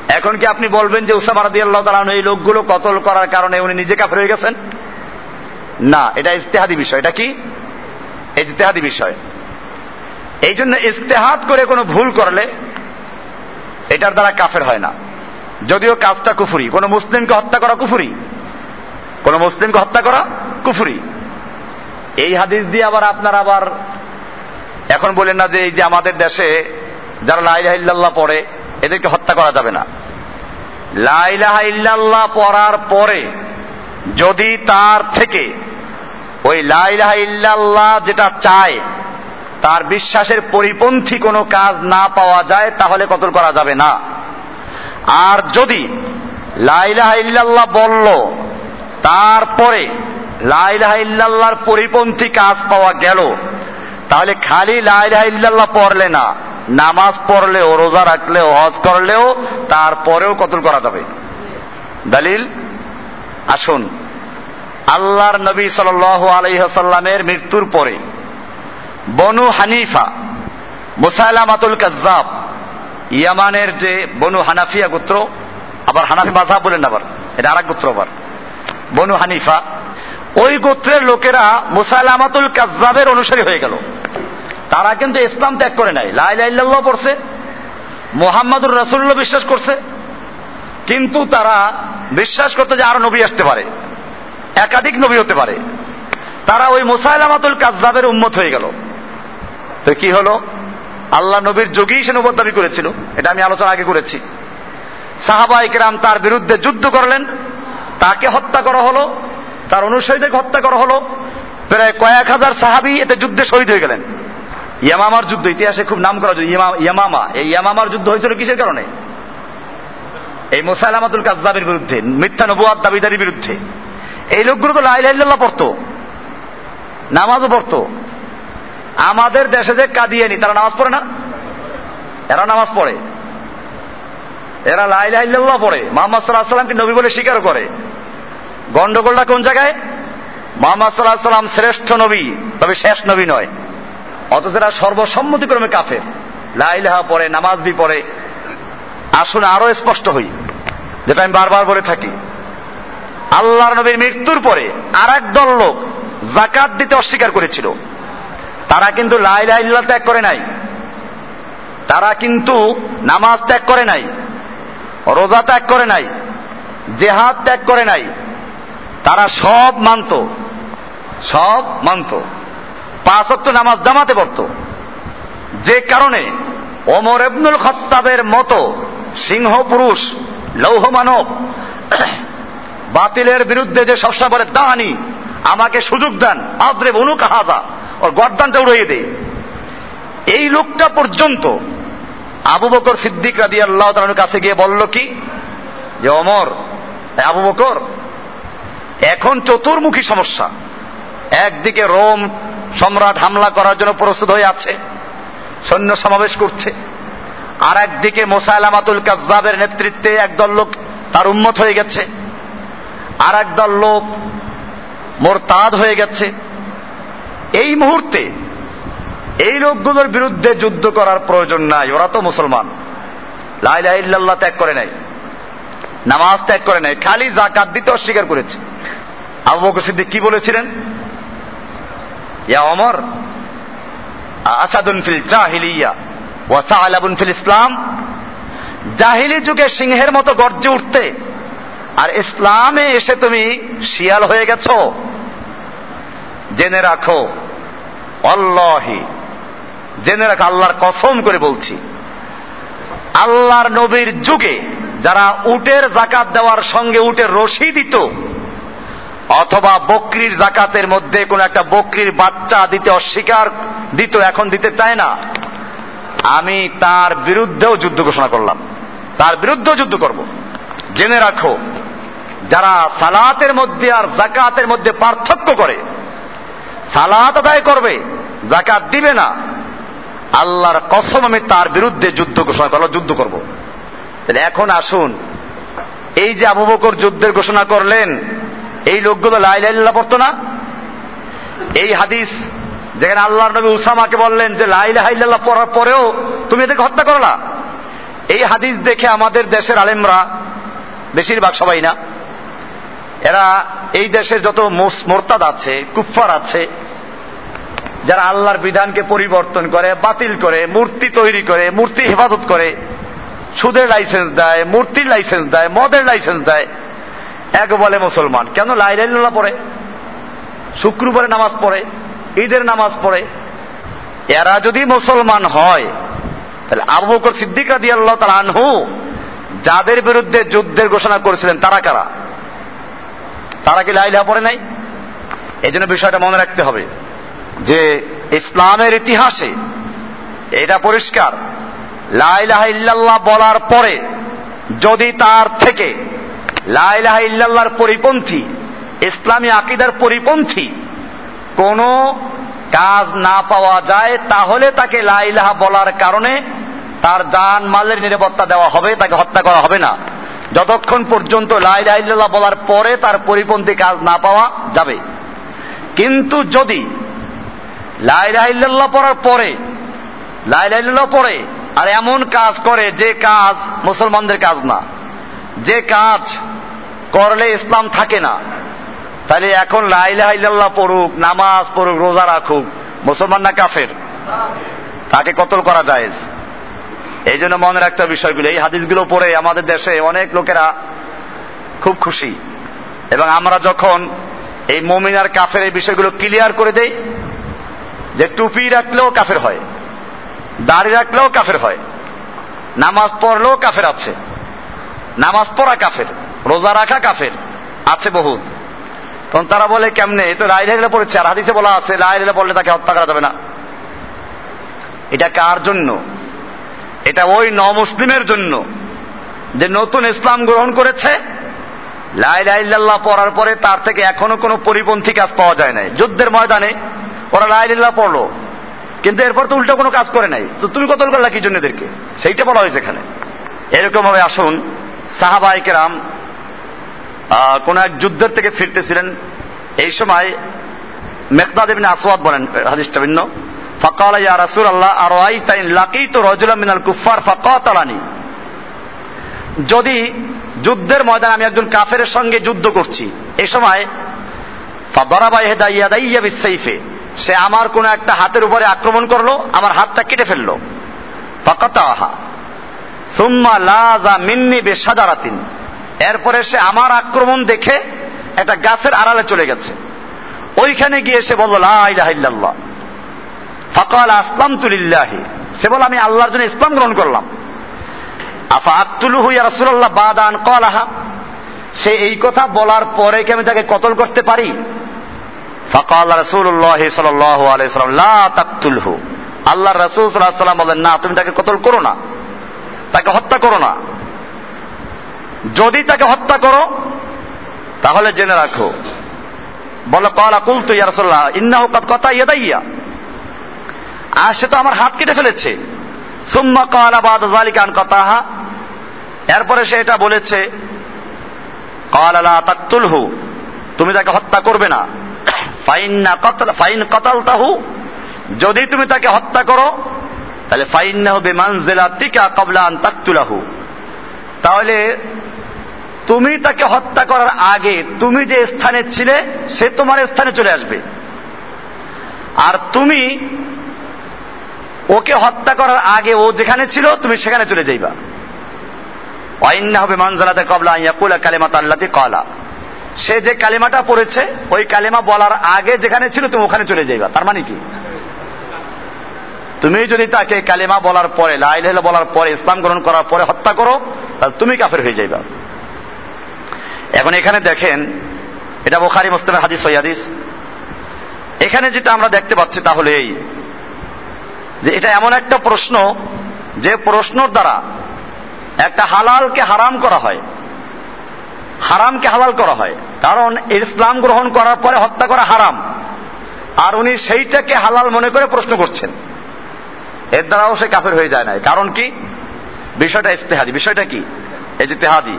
এখন কি আপনি বলবেন যে উসামা রাদি আল্লাহ তালা এই লোকগুলো কতল করার কারণে উনি নিজে কাফের হয়ে গেছেন? না, এটা ইস্তেহাদি বিষয়। এটা কি? ইজতেহাদি বিষয়। এই জন্য ইস্তেহাদ করে কোনো ভুল করলে এটার দ্বারা কাফের হয় না। যদিও কাজটা কুফুরি। কোন মুসলিমকে হত্যা করা কুফুরি? কোন মুসলিমকে হত্যা করা কুফুরি। এই হাদিস দিয়ে আবার আপনার আবার এখন বলেন না যে এই যে আমাদের দেশে যারা লাইলাহ ইল্লাল্লাহ পড়ে, এদেরকে হত্যা করা যাবে না। লাইলাহ ইল্লাল্লাহ পড়ার পরে যদি তার থেকে ওই লাইলাহ ইল্লাল্লাহ যেটা চায়, তার বিশ্বাসের পরিপন্থী কোনো কাজ না পাওয়া যায়, তাহলে কতল করা যাবে না। আর যদি লাইলাহ ইল্লাল্লাহ বলল, তারপরে লাইলাহ ইল্লাল্লাহর পরিপন্থী কাজ পাওয়া গেল তাহলে খালি লাইলাহ ইল্লাল্লাহ পড়লে না, নামাজ পড়লেও রোজা রাখলেও হজ করলেও তারপরেও কতল করা যাবে? দলিল? আসুন। আল্লাহর নবী সাল আলাইসাল্লামের মৃত্যুর পরে বনু হানিফা, মুসাইলামাতুল কাজ্জাব, ইয়ামানের যে বনু হানাফিয়া গোত্র, আবার হানাফি মাঝাব বলেন আবার, এটা আর এক গোত্র আবার, বনু হানিফা, ওই গোত্রের লোকেরা মুসাইলামাতুল কাজ্জাবের অনুসারী হয়ে গেল। তারা কিন্তু ইসলাম ত্যাগ করে নাই। লাইল্লাহ পড়ছে, মোহাম্মদুর রসুল্লাহ বিশ্বাস করছে, কিন্তু তারা বিশ্বাস করতে যে আরও নবী আসতে পারে, একাধিক নবী হতে পারে। তারা ওই মুসাইলামাতুল কাজ্জাবের উন্মত হয়ে গেল। তো কি হলো? আল্লাহ নবীর যোগী সে নবদ দাবি করেছিল। এটা আমি আলোচনা আগে করেছি। সাহাবা ইকরাম তার বিরুদ্ধে যুদ্ধ করলেন। তাকে হত্যা করা হলো। তার অনুসারীদেরকে হত্যা করা হলো। প্রায় কয়েক হাজার সাহাবি এতে যুদ্ধে শহীদ হয়ে গেলেন। ইয়ামামার যুদ্ধ, ইতিহাসে খুব নাম করা ইয়ামামা, এই ইয়ামামার যুদ্ধ হয়েছিল কিসের কারণে? এই মোসাইলামাতুল কাজদাবের বিরুদ্ধে, মিথ্যা নবুয়াদ দাবিদারির বিরুদ্ধে। এই লোকগুলো তো লাইল্লাহ পড়তো, নামাজও পড়তো। আমাদের দেশে যে কাদিয়ানি, তারা নামাজ পড়ে না? এরা নামাজ পড়ে। এরা লাইলাহ পড়ে। মোহাম্মদ সাল্লাহ সাল্লামকে নবী বলে স্বীকার করে? গন্ডগোলটা কোন জায়গায়? মোহাম্মদ সাল্লাহ সাল্লাম শ্রেষ্ঠ নবী, তবে শেষ নবী নয়। অথচ এরা সর্বসম্মতিক্রমে কাফের। লাইলাহা পড়ে, নামাজ বি পড়ে। আসুন আরও স্পষ্ট হই, যেটা আমি বারবার বলে থাকি। আল্লাহর নবীর মৃত্যুর পরে আর দল লোক জাকাত দিতে অস্বীকার করেছিল। তারা কিন্তু লাই লাইলাহ ত্যাগ করে নাই। তারা কিন্তু নামাজ ত্যাগ করে নাই, রোজা ত্যাগ করে নাই, জেহাদ ত্যাগ করে নাই। তারা সব মানত সব মানত। পাঁচ অক্ট নামাজ জামাতে পড়ত। যে কারণে ওমর এবনুল খত্তাবের মতো সিংহ পুরুষ, লৌহ মানব, বাতিলের বিরুদ্ধে যে সবসময় বলে, দাহানি, আমাকে সুযোগ দেন, আদ্রে বনু কাহাজা, ওর গর্দানটা উড়িয়ে দে। এই লোকটা পর্যন্ত আবু বকর সিদ্দিক রাদি আল্লাহ তালুর কাছে গিয়ে বলল কি? যে অমর আবু বকর, এখন চতুর্মুখী সমস্যা। একদিকে রোম সম্রাট হামলা করার জন্য প্রস্তুত হয়ে আছে। সৈন্য সমাবেশ করছে। আর একদিকে মোসাইলামাতুল কাজাবের নেতৃত্বে একদল লোক তার উন্মত হয়ে গেছে। আর একদল লোক মোরতাদ হয়ে গেছে। এই মুহূর্তে এই লোকগুলোর বিরুদ্ধে যুদ্ধ করার প্রয়োজন নাই। ওরা তো মুসলমান। লাইলা ইল্লাল্লাহ ত্যাগ করে নাই। নামাজ ত্যাগ করে নাই। খালি জাকাত দিতে অস্বীকার করেছে। আবু বকর সিদ্দিক কি বলেছিলেন? ইয়া অমর আসাদুন ফিল জাহিলিয়া ওয়া সাআলাবুন ফিল ইসলাম। জাহিলি যুগে সিংহের মতো গর্জে উঠতে, আর ইসলামে এসে তুমি শিয়াল হয়ে গেছ। জেনে রাখো অল্লাহি জেনে রাখো, আল্লাহর কসম করে বলছি, আল্লাহর নবীর যুগে যারা উটের জাকাত দেওয়ার সঙ্গে উটের রশি দিত অথবা বকরির জাকাতের মধ্যে কোন একটা বকরির বাচ্চা দিতে অস্বীকার, দিত, এখন দিতে চায় না। আমি তার বিরুদ্ধেও যুদ্ধ ঘোষণা করলাম। তার বিরুদ্ধেও যুদ্ধ করব। জেনে রাখো, যারা সালাতের মধ্যে আর জাকাতের মধ্যে পার্থক্য করে, সালাত আদায় করবে, জাকাত দিবে না। আল্লাহর কসম আমি তার বিরুদ্ধে যুদ্ধ ঘোষণা করল যুদ্ধ করব। তাহলে এখন আসুন, এই যে আবু বকর যুদ্ধের ঘোষণা করলেন এই লোকগুলো লাই লাইলাইল্লাহ পড়তো না? এই হাদিস যেখানে আল্লাহ নবী উসামাকে বললেন যে লাই লাইলাহাইল্লাহ পড়ার পরেও তুমি এদেরকে হত্যা করো না। এই হাদিস দেখে আমাদের দেশের আলেমরা বেশিরভাগ সবাই না। এরা এই দেশের যত মোরতাদ আছে কুফার আছে, যারা আল্লাহর বিধানকে পরিবর্তন করে, বাতিল করে, মূর্তি তৈরি করে, মূর্তি হেফাজত করে, সুদের লাইসেন্স দেয়, মূর্তির লাইসেন্স দেয়, মদের লাইসেন্স দেয় এক বলে মুসলমান। কেন? লাইলাইল্লাহ পড়ে। শুক্রবারে নামাজ পড়ে। ঈদের নামাজ পড়ে। এরা যদি মুসলমান হয়, তাহলে আবু বকর সিদ্দিক রাদি আল্লাহ তালা আনহু, যাদের বিরুদ্ধে যুদ্ধের ঘোষণা করেছিলেন, তারা কারা? তারা কি লাইলাহা পড়ে নাই? এই জন্য বিষয়টা মনে রাখতে হবে যে, ইসলামের ইতিহাসে এটা পরিষ্কার। লাইলাহা ইল্লাল্লাহ বলার পরে, যদি তার থেকে লাইলাহা ইল্লাল্লাহর পরিপন্থী, ইসলামী আকিদার পরিপন্থী, কোন কাজ না পাওয়া যায়, তাহলে তাকে লাইলাহা বলার কারণে তার জান মালের নিরাপত্তা দেওয়া হবে, তাকে হত্যা করা হবে না। যতক্ষণ পর্যন্ত লাইলাহ বলার পরে তার পরিপন্থী কাজ না পাওয়া যাবে। কিন্তু যদি লাইলাহ পড়ার পরে লাইলাহ পরে আর এমন কাজ করে যে কাজ মুসলমানদের কাজ না, যে কাজ করলে ইসলাম থাকে না। তাহলে এখন লাইলাহ পড়ুক, নামাজ পড়ুক, রোজা রাখুক, মুসলমান না কাফের? তাকে কতল করা যায় এই জন্য মনে রাখতে বিষয়গুলো। এই হাদিসগুলো পড়ে আমাদের দেশে অনেক লোকেরা খুব খুশি। এবং আমরা যখন এই মমিনার কাফের এই বিষয়গুলো ক্লিয়ার করে দেই, যে টুপি রাখলেও কাফের হয়, দাড়ি রাখলেও কাফের হয়, নামাজ পড়লেও কাফের আছে, নামাজ পড়া কাফের। রোজা রাখা কাফের। আছে বহুত। তখন তারা বলে, কেমনে? এ তো লাইলাইলা পড়েছে, আর হাদিসে বলা আছে লাইলাইলা পড়লে তাকে হত্যা করা যাবে না। এটা কার জন্য? এটা ওই নমুসলিমের জন্য। যে নতুন ইসলাম গ্রহণ করেছে লাইলাইল্লাহ পড়ার পরে তার থেকে এখনও কোনো পরিপন্থী কাজ পাওয়া যায় নাই। যুদ্ধের ময়দানে ওরা লাইলিল্লাহ পড়ল, কিন্তু এরপর তো উল্টো কোনো কাজ করে নাই। তো তুমি কতল করলা কি জন্য এদেরকে? সেইটা বলা হয়েছে এখানে। এরকম ভাবে আসুন সাহাবাইকেরাম কোন এক যুদ্ধের থেকে ফিরতেছিলেন। এই সময় মেকদাদ ইবনে আসওয়াদ বলেন হাদিসটা ভিন্ন। ফাকাল, ইয়া রাসূলুল্লাহ আরাইতাইন লাকিতু রাজুলাম মিনাল কুফার ফাকাতালানি? যদি যুদ্ধের ময়দানে আমি একজন কাফের সঙ্গে যুদ্ধ করছি এই সময়, ফাদারাবা ইহদা ইয়াদাইয়া বিসাইফে সে আমার কোন একটা হাতের উপরে আক্রমণ করল, আমার হাতটা কেটে ফেলল। ফাকাতাহা, সুম্মা লাজা মিন্নি বেসাজারাতিন এরপরে সে আমার আক্রমণ দেখে একটা গাছের আড়ালে চলে গেছে। ওইখানে গিয়ে সে বলল লাহ ফকাল আসলাম তুলিল্লাহি সে বল আমি আল্লাহর জন্য ইসলাম গ্রহণ করলাম। আফা আক্তুলু হুইয়া রসুল্লাহ বাদান কলাহা সে এই কথা বলার পরে কি আমি তাকে কতল করতে পারি? ফকাল রসুল্লাহ সাল্লাম, লা তাকতুলহু। আল্লাহ রসুল সাল্লাহ সাল্লাম বলেন না, তুমি তাকে কতল করো না। তাকে হত্যা করো না। যদি তাকে হত্যা করো, তাহলে জেনে রাখো। বলো, কলা কুলতু ইয়ারসল্লাহ ইন্নাহ কথা ইয়া আর সে তো আমার হাত কেটে ফেলেছে। সুম্মা কলা বাদ জালিকান কথাহা এরপরে সে এটা বলেছে, কলা তাকতুলহু, তুমি তাকে হত্যা করবে না। ফাইন না ফাইন কতাল তাহু যদি তুমি তাকে হত্যা করো, তাহলে ফাইন না হবে মানজেলা টিকা কবলান তাকতুলাহু। তাহলে তুমি তাকে হত্যা করার আগে তুমি যে স্থানে ছিলে, সে তোমার স্থানে চলে আসবে। আর তুমি ওকে হত্যা করার আগে ও যেখানে ছিল, তুমি সেখানে চলে যাইবা। অইন্না হবে মানজালাতে কবলা ইয়াকুলা কালেমাত আল্লাতে কলা সে যে কালেমাটা পড়েছে, ওই কালেমা বলার আগে যেখানে ছিল, তুমি ওখানে চলে যাইবা। তার মানে কি? তুমি যদি তাকে কালেমা বলার পরে লাইল বলার পরে, ইসলাম গ্রহণ করার পরে হত্যা করো, তাহলে তুমি কাফের হয়ে যাইবা। এখন এখানে দেখেন, এটা বোখারি, মুসলিমের হাদিস সৈয়াদিস এখানে যেটা আমরা দেখতে পাচ্ছি তাহলে এই, যে এটা এমন একটা প্রশ্ন, যে প্রশ্নর দ্বারা একটা হালালকে হারাম করা হয়, হারামকে হালাল করা হয়। কারণ ইসলাম গ্রহণ করার পরে হত্যা করা হারাম। আর উনি সেইটাকে হালাল মনে করে প্রশ্ন করছেন। এর দ্বারাও সে কাফের হয়ে যায় না কারণ কি? বিষয়টা ইস্তেহাদি। বিষয়টা কি? এই যে তেহাদি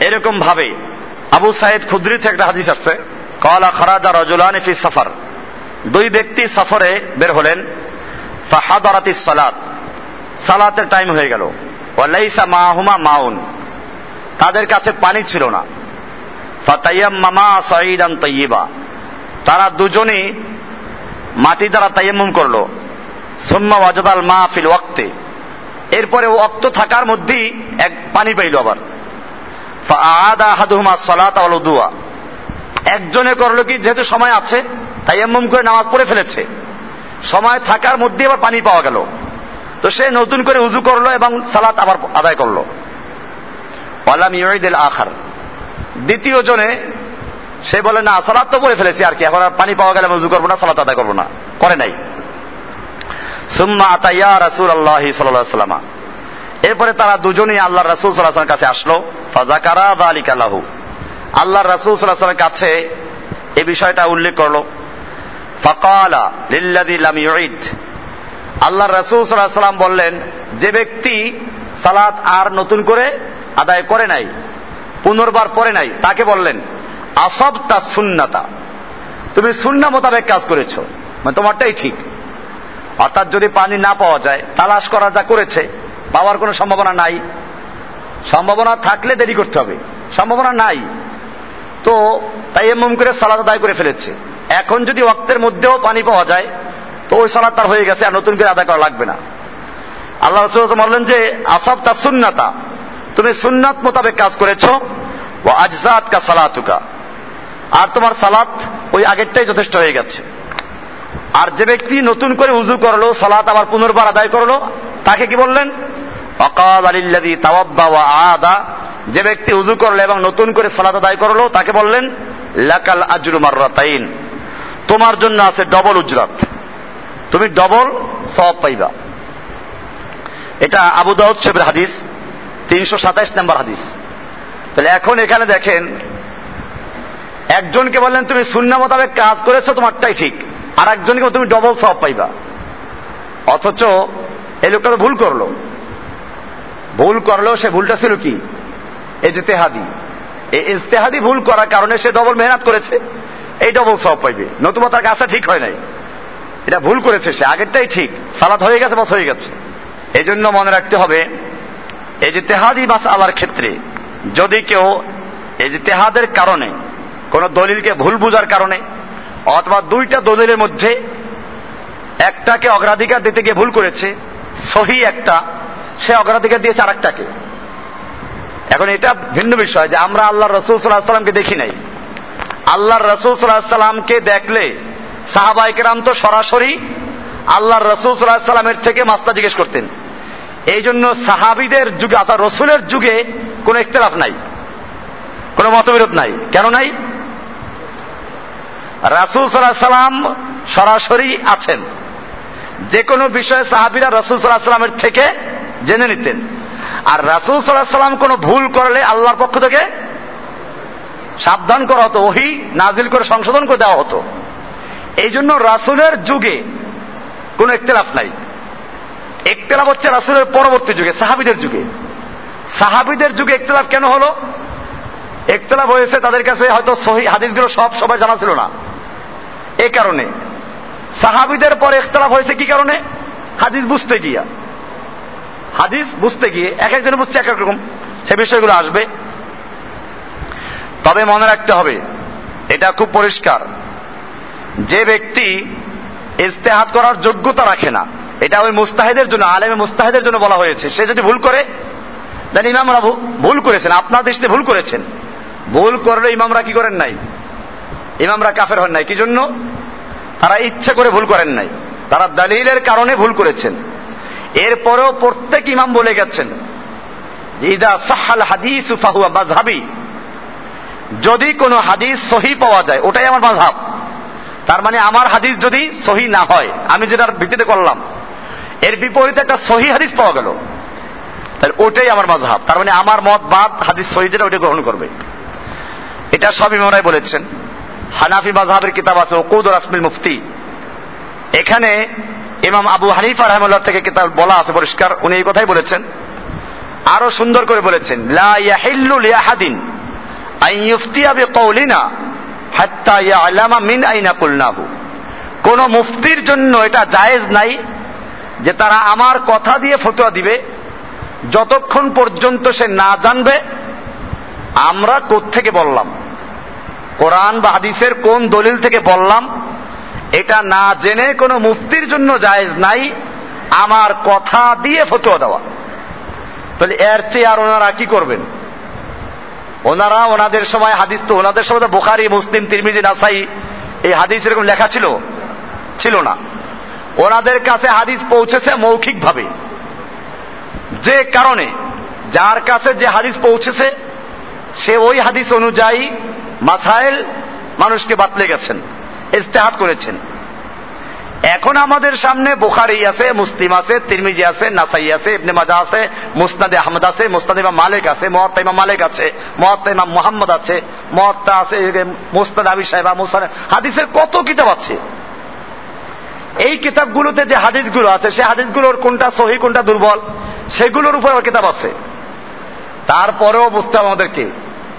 এরকম ভাবে আবু সাইদ খুদ্রি থেকে একটা হাদিস আসছে। কলা খরাজা রজুলান ফি সফর। দুই ব্যক্তি সফরে বের হলেন। ফাহাদারাতি সালাত। সালাতের টাইম হয়ে গেল। ওয়ালাইসা মাহুমা মাউন। তাদের কাছে পানি ছিল না। ফাতাইয়াম মামা সাইদান তৈবা তারা দুজনেই মাটি দ্বারা তাইয়াম্মুম করল। সুম্মা ওয়াজাদাল মা ফিল ওয়াক্তে। এরপরে ওক্ত থাকার মধ্যেই এক পানি পাইল আবার আদা হাদুহমা সলাত দুয়া একজনে করল কি, যেহেতু সময় আছে, তাই এমম করে নামাজ পড়ে ফেলেছে। সময় থাকার মধ্যে আবার পানি পাওয়া গেল। তো সে নতুন করে উজু করল এবং সালাত আবার আদায় করল। আখার। দ্বিতীয় জনে, সে বলে, না, সালাত তো পড়ে ফেলেছি আর কি, এখন আর পানি পাওয়া গেলে উজু করব না, সালাত আদায় করব না। করে নাই। সুম্মা আতাইয়া রাসুল আল্লাহ সাল্লাহ এরপরে তারা দুজনেই আল্লাহ রাসুল সাল্লাহ কাছে আসলো ফাজাকারা আলিক আল্লাহু আল্লাহ রাসুল সাল্লাহ কাছে এ বিষয়টা উল্লেখ করল, ফকালা লিল্লাদি লাম ইউইদ আল্লাহ রাসুল সাল্লাহ সাল্লাম বললেন, যে ব্যক্তি সালাত আর নতুন করে আদায় করে নাই, পুনর্বার পরে নাই, তাকে বললেন আসব তা সুন্নাতা। তুমি সুন্না মোতাবেক কাজ করেছ মানে তোমারটাই ঠিক। অর্থাৎ যদি পানি না পাওয়া যায়, তালাশ করা যা করেছে পাওয়ার কোনো সম্ভাবনা নাই। সম্ভাবনা থাকলে দেরি করতে হবে। সম্ভাবনা নাই। তো তাই এমন করে সালাদ আদায় করে ফেলেছে। এখন যদি ওয়াক্তের মধ্যেও পানি পাওয়া যায়, তো ওই সালাদ তার হয়ে গেছে আর নতুন করে আদায় করা লাগবে না। আল্লাহ রসুল বললেন যে আসব তা সুন্নাতা, তুমি সুন্নাত মোতাবেক কাজ করেছ ও আজজাত কা সালাতুকা। আর তোমার সালাত ওই আগেরটাই যথেষ্ট হয়ে গেছে। আর যে ব্যক্তি নতুন করে উজু করল, সালাত আবার পুনর্বার আদায় করল, তাকে কি বললেন? অকাল আলিল্লাদি তাওয়াব্বা ওয়া আদা। যে ব্যক্তি উজু করল এবং নতুন করে সালাত আদায় করল, তাকে বললেন, লাকাল আজরু মাররাতাইন। তোমার জন্য আছে ডবল উজরাত। তুমি ডবল সব পাইবা। এটা আবু দাউদ শরীফের হাদিস, তিনশো সাতাইশ নম্বর হাদিস। তাহলে এখন এখানে দেখেন, একজনকে বললেন, তুমি শূন্য মোতাবেক কাজ করেছ, তোমারটাই ঠিক। আর একজনকে তুমি ডবল সব পাইবা। অথচ এই লোকটা তো ভুল করল। ভুল করলেও সে ভুলটা ছিল কি? এই যে তেহাদি এই ইস্তেহাদি ভুল করার কারণে সে ডবল মেহনত করেছে। এই ডবল সব পাইবে। নতুবা তার কাজটা ঠিক হয় নাই। এটা ভুল করেছে সে। আগেরটাই ঠিক। সালাদ হয়ে গেছে, বাস হয়ে গেছে। এই জন্য মনে রাখতে হবে, এই যে তেহাদি বাস আলার ক্ষেত্রে যদি কেউ এই যে তেহাদের কারণে কোন দলিলকে ভুল বুঝার কারণে অথবা দুইটা দলিলের মধ্যে একটাকে অগ্রাধিকার দিতে গিয়ে ভুল করেছে, সহি একটা সে অগ্রাধিকার দিয়েছে আর একটাকে এখন এটা ভিন্ন বিষয় যে আমরা আল্লাহ রসুল সাল্লাহ সাল্লামকে দেখি নাই। আল্লাহ রসুল সাল্লাহ সাল্লামকে দেখলে সাহাবাইকেরাম তো সরাসরি আল্লাহ রসুল সাল্লাহ সাল্লামের থেকে মাস্তা জিজ্ঞেস করতেন। এই জন্য সাহাবিদের যুগে অর্থাৎ রসুলের যুগে কোনো ইখতলাফ নাই, কোনো মতবিরোধ নাই। কেন নাই? রাসুল সাল্লাহ সাল্লাম সরাসরি আছেন। যে কোনো বিষয়ে সাহাবিরা রসুল সাল্লাহ সাল্লামের থেকে জেনে নিতেন। আর রাসুল সাল্লাহ সাল্লাম কোনো ভুল করলে আল্লাহর পক্ষ থেকে সাবধান করা হতো, ওহি নাজিল করে সংশোধন করে দেওয়া হতো। এই জন্য রাসুলের যুগে কোনো একতলাফ নাই। একতলাফ হচ্ছে রাসুলের পরবর্তী যুগে, সাহাবিদের যুগে। সাহাবিদের যুগে একতলাফ কেন হলো? একতলাফ হয়েছে তাদের কাছে হয়তো সহি হাদিসগুলো সব সবাই জানা ছিল না। এ কারণে। সাহাবিদের পরে একতলাফ হয়েছে কি কারণে? হাদিস বুঝতে গিয়া। হাদিস বুঝতে গিয়ে এক একজনে বুঝছে এক এক রকম, সে বিষয়গুলো আসবে। তবে মনে রাখতে হবে, এটা খুব পরিষ্কার। যে ব্যক্তি ইস্তেহাত করার যোগ্যতা রাখে না, এটা ওই মুস্তাহিদের জন্য আলেমে মুস্তাহিদের জন্য বলা হয়েছে। সে যদি ভুল করে, দেন ইমামরা ভুল করেছেন, আপনার দৃষ্টিতে ভুল করেছেন। ভুল করলে ইমামরা কি করেন নাই? ইমামরা কাফের হন নাই। কি জন্য? তারা ইচ্ছে করে ভুল করেন নাই। তারা দলিলের কারণে ভুল করেছেন। এরপরেও প্রত্যেক ইমাম বলে গেছেন হাদিস যদি কোনো হাদিস সহি পাওয়া যায়, ওটাই আমার মাঝহাব তার মানে আমার হাদিস যদি সহি না হয়, আমি যেটার ভিত্তিতে করলাম, এর বিপরীতে একটা সহি হাদিস পাওয়া গেল, তাহলে ওটাই আমার মাঝহাব তার মানে আমার মত বাদ, হাদিস সহি যেটা ওটা গ্রহণ করবে। এটা সব ইমামরাই বলেছেন। হানাফি মাঝহাবের কিতাব আছে ওকুদ রাসমিল মুফতি। এখানে ইমাম আবু হানিফা রহমুল্লাহ থেকে কিতাব বলা আছে পরিষ্কার। উনি এই কথাই বলেছেন। আরও সুন্দর করে বলেছেন, লা ইয়াহিল্লু লিয়াহাদিন আন ইফতিয়া বিকাউলিনা হাত্তা ইয়ালামা মিন আইনা কুলনাহু। কোন মুফতির জন্য এটা জায়েজ নাই যে তারা আমার কথা দিয়ে ফতোয়া দিবে। যতক্ষণ পর্যন্ত সে না জানবে, আমরা থেকে বললাম? কোরআন বা হাদিসের কোন দলিল থেকে বললাম? এটা না জেনে কোনো মুফতির জন্য জায়েজ নাই, আমার কথা দিয়ে ফতোয়া দেওয়া। তাহলে এর চেয়ে আর ওনারা কি করবেন? ওনারা ওনাদের সময় হাদিস তো, ওনাদের সময় তো বোখারি, মুসলিম, তিরমিজি, নাসাই, এই হাদিস এরকম লেখা ছিল? ছিল না। ওনাদের কাছে হাদিস পৌঁছেছে মৌখিকভাবে। যে কারণে, যার কাছে যে হাদিস পৌঁছেছে, সে ওই হাদিস অনুযায়ী মাসাইল মানুষকে বাতলে গেছেন। ইস্তেহাত করেছেন। এখন আমাদের সামনে বোখারি আছে, মুসলিম আছে, তিরমিজি আছে, নাসাই আছে, ইবনে মাজা আছে, মুসনাদে আহমদ আছে মুস্তাদ ইমাম মালিক আছে মহাত্তা ইমাম মালিক আছে মহাত্তা ইমাম মোহাম্মদ আছে মহাত্তা আছে মুস্তাদ আবি সাহেবা মুসান হাদিসের কত কিতাব আছে। এই কিতাবগুলোতে যে হাদিসগুলো আছে, সে হাদিসগুলোর কোনটা সহি, কোনটা দুর্বল, সেগুলোর উপর কিতাব আছে। তারপরেও বুঝতে হবে আমাদেরকে,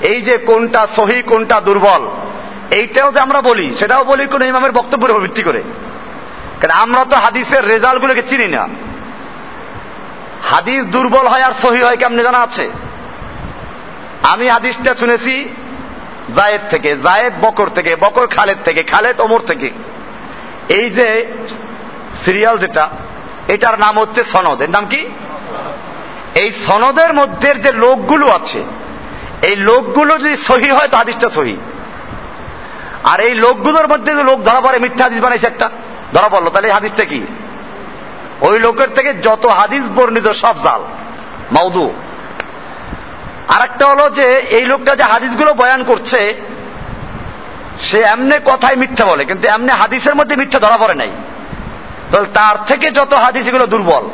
এই যে কোনটা সহি, কোনটা দুর্বল এইটাও যে আমরা বলি, সেটাও বলি কোন ইমামের বক্তব্যের উপর ভিত্তি করে। কারণ আমরা তো হাদিসের রেজাল্ট গুলোকে চিনি না। হাদিস দুর্বল হয় আর সহি হয় কেমনে জানা আছে? আমি হাদিসটা শুনেছি জায়েদ থেকে, জায়েদ বকর থেকে, বকর খালেদ থেকে, খালেদ ওমর থেকে। এই যে সিরিয়াল যেটা, এটার নাম হচ্ছে সনদ। এর নাম কি? এই সনদের মধ্যে যে লোকগুলো আছে, এই লোকগুলো যদি সহি হয় তো হাদিসটা সহি। আর এই লোকগুলোর মধ্যে লোক ধরা পড়ে, মিথ্যা হাদিস বানাইছে একটা। ধরা পড়ল। তাহলে এই হাদিসটা কি? ওই লোকের থেকে যত হাদিস বর্ণিত সব জাল, মাউদু। আর একটা হলো যে, এই লোকটা যে হাদিসগুলো বয়ান করছে, সে এমনি কথায় মিথ্যা বলে, কিন্তু এমনি হাদিসের মধ্যে মিথ্যা ধরা পড়ে নাই। তাহলে তার থেকে যত হাদিস এগুলো দুর্বল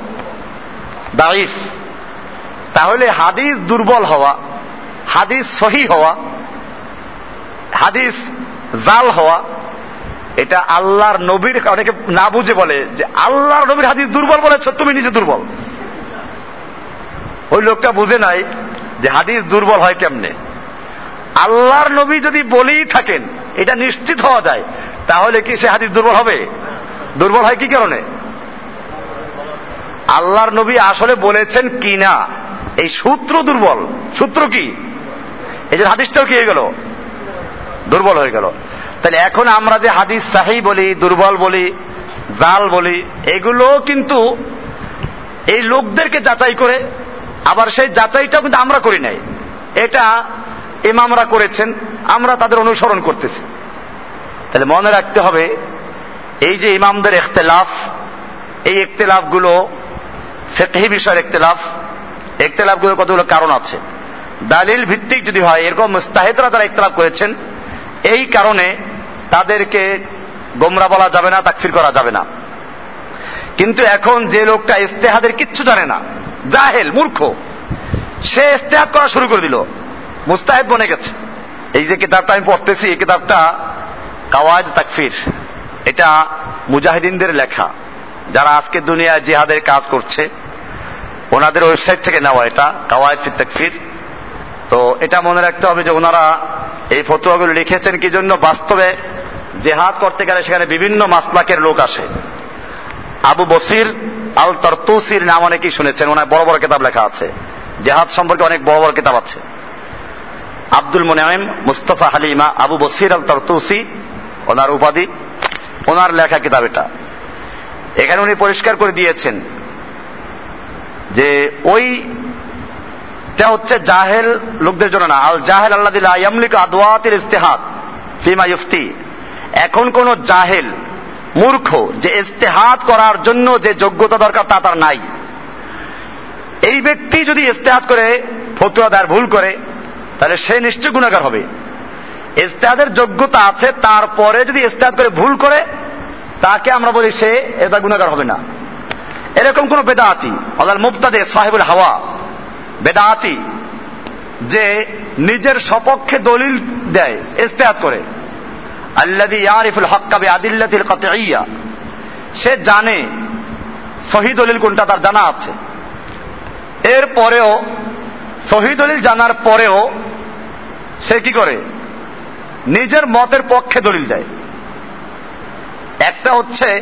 দাইফ তাহলে হাদিস দুর্বল হওয়া, হাদিস সহি হওয়া, হাদিস জাল হওয়া, এটা আল্লাহর নবীর, অনেকে না বুঝে বলে যে আল্লাহর নবীর হাদিস দুর্বল বলেছ, তুমি নিজে দুর্বল। ওই লোকটা বুঝে নাই যে হাদিস দুর্বল হয় কেমনে। আল্লাহর নবী যদি বলেই থাকেন, এটা নিশ্চিত হওয়া যায়, তাহলে কি সে হাদিস দুর্বল হবে? দুর্বল হয় কি কারণে? আল্লাহর নবী আসলে বলেছেন কি না, এই সূত্র দুর্বল। সূত্র কি? এই যে হাদিসটাও কি হয়ে গেল? দুর্বল হয়ে গেল। তাহলে এখন আমরা যে হাদিস সাহি বলি, দুর্বল বলি, জাল বলি, এগুলো কিন্তু এই লোকদেরকে যাচাই করে, আবার সেই যাচাইটাও কিন্তু আমরা করি নাই। এটা ইমামরা করেছেন, আমরা তাদের অনুসরণ করতেছি। তাহলে মনে রাখতে হবে, এই যে ইমামদের এখতেলাফ, এই গুলো ফেকহি বিষয়ের এখতেলাফ, এখতেলাফগুলোর কতগুলো কারণ আছে? দালিল ভিত্তিক যদি হয়, এরকম মুস্তাহেদরা যারা ইখতলাফ করেছেন এই কারণে তাদেরকে গোমরা বলা যাবে না, তাকফির করা যাবে না। কিন্তু এখন যে লোকটা ইস্তেহাদের কিচ্ছু জানে না, জাহেল, মূর্খ, সে ইস্তেহাদ করা শুরু করে দিল। মুস্তাহেদ বনে গেছে। এই যে কিতাবটা আমি পড়তেছি, এই কিতাবটা কাওয়াজ তাকফির। এটা মুজাহিদিনদের লেখা। যারা আজকে দুনিয়ায় জিহাদের কাজ করছে, ওনাদের ওয়েবসাইট থেকে নেওয়া এটা, কাওয়ায়দ ফির তাকফির। তো এটা মনে রাখতে হবে যে ওনারা এই ফতুয়াগুলো লিখেছেন কি জন্য? বাস্তবে জেহাদ করতে গেলে সেখানে বিভিন্ন মাসলাকের লোক আসে। আবু বসির আল তরতুসির নাম অনেকেই শুনেছেন, ওনার বড় বড় কিতাব লেখা আছে। জেহাদ সম্পর্কে অনেক বড় বড় কিতাব আছে। আব্দুল মোনায়েম, মুস্তফা হালিমা, আবু বসির আল তরতুসি ওনার উপাধি, ওনার লেখা কিতাব এটা। এখানে উনি পরিষ্কার করে দিয়েছেন যে ওই হচ্ছে? জাহেল লোকদের জন্য না। আল জাহেল আল্লাহ দিল্লা ইয়ামলিক ইস্তেহাদ ফিমা ইফতি এখন কোন জাহেল, মূর্খ, যে ইস্তেহাদ করার জন্য যে যোগ্যতা দরকার তা তার নাই। এই ব্যক্তি যদি ইস্তেহাদ করে, ফতুয়া দেওয়ার ভুল করে, তাহলে সে নিশ্চয় গুণাগার হবে। ইস্তেহাদের যোগ্যতা আছে, তারপরে যদি ইস্তেহাদ করে ভুল করে, তাকে আমরা বলি সে এটা গুণাগার হবে না। এরকম কোন বেদাতি আল্লাহ মুক্তাদে সাহেবুল হাওয়া বেদাতি, যে নিজের সপক্ষে দলিল দেয় ইস্তেহাদ করে। আল্লাদি ইয়ারিফুল আদিল্লাতিল কতইয়া সে জানে সহি দলিল কোনটা তার জানা আছে। এর পরেও, সহি দলিল জানার পরেও সে কি করে? নিজের মতের পক্ষে দলিল দেয়। একটা হচ্ছে,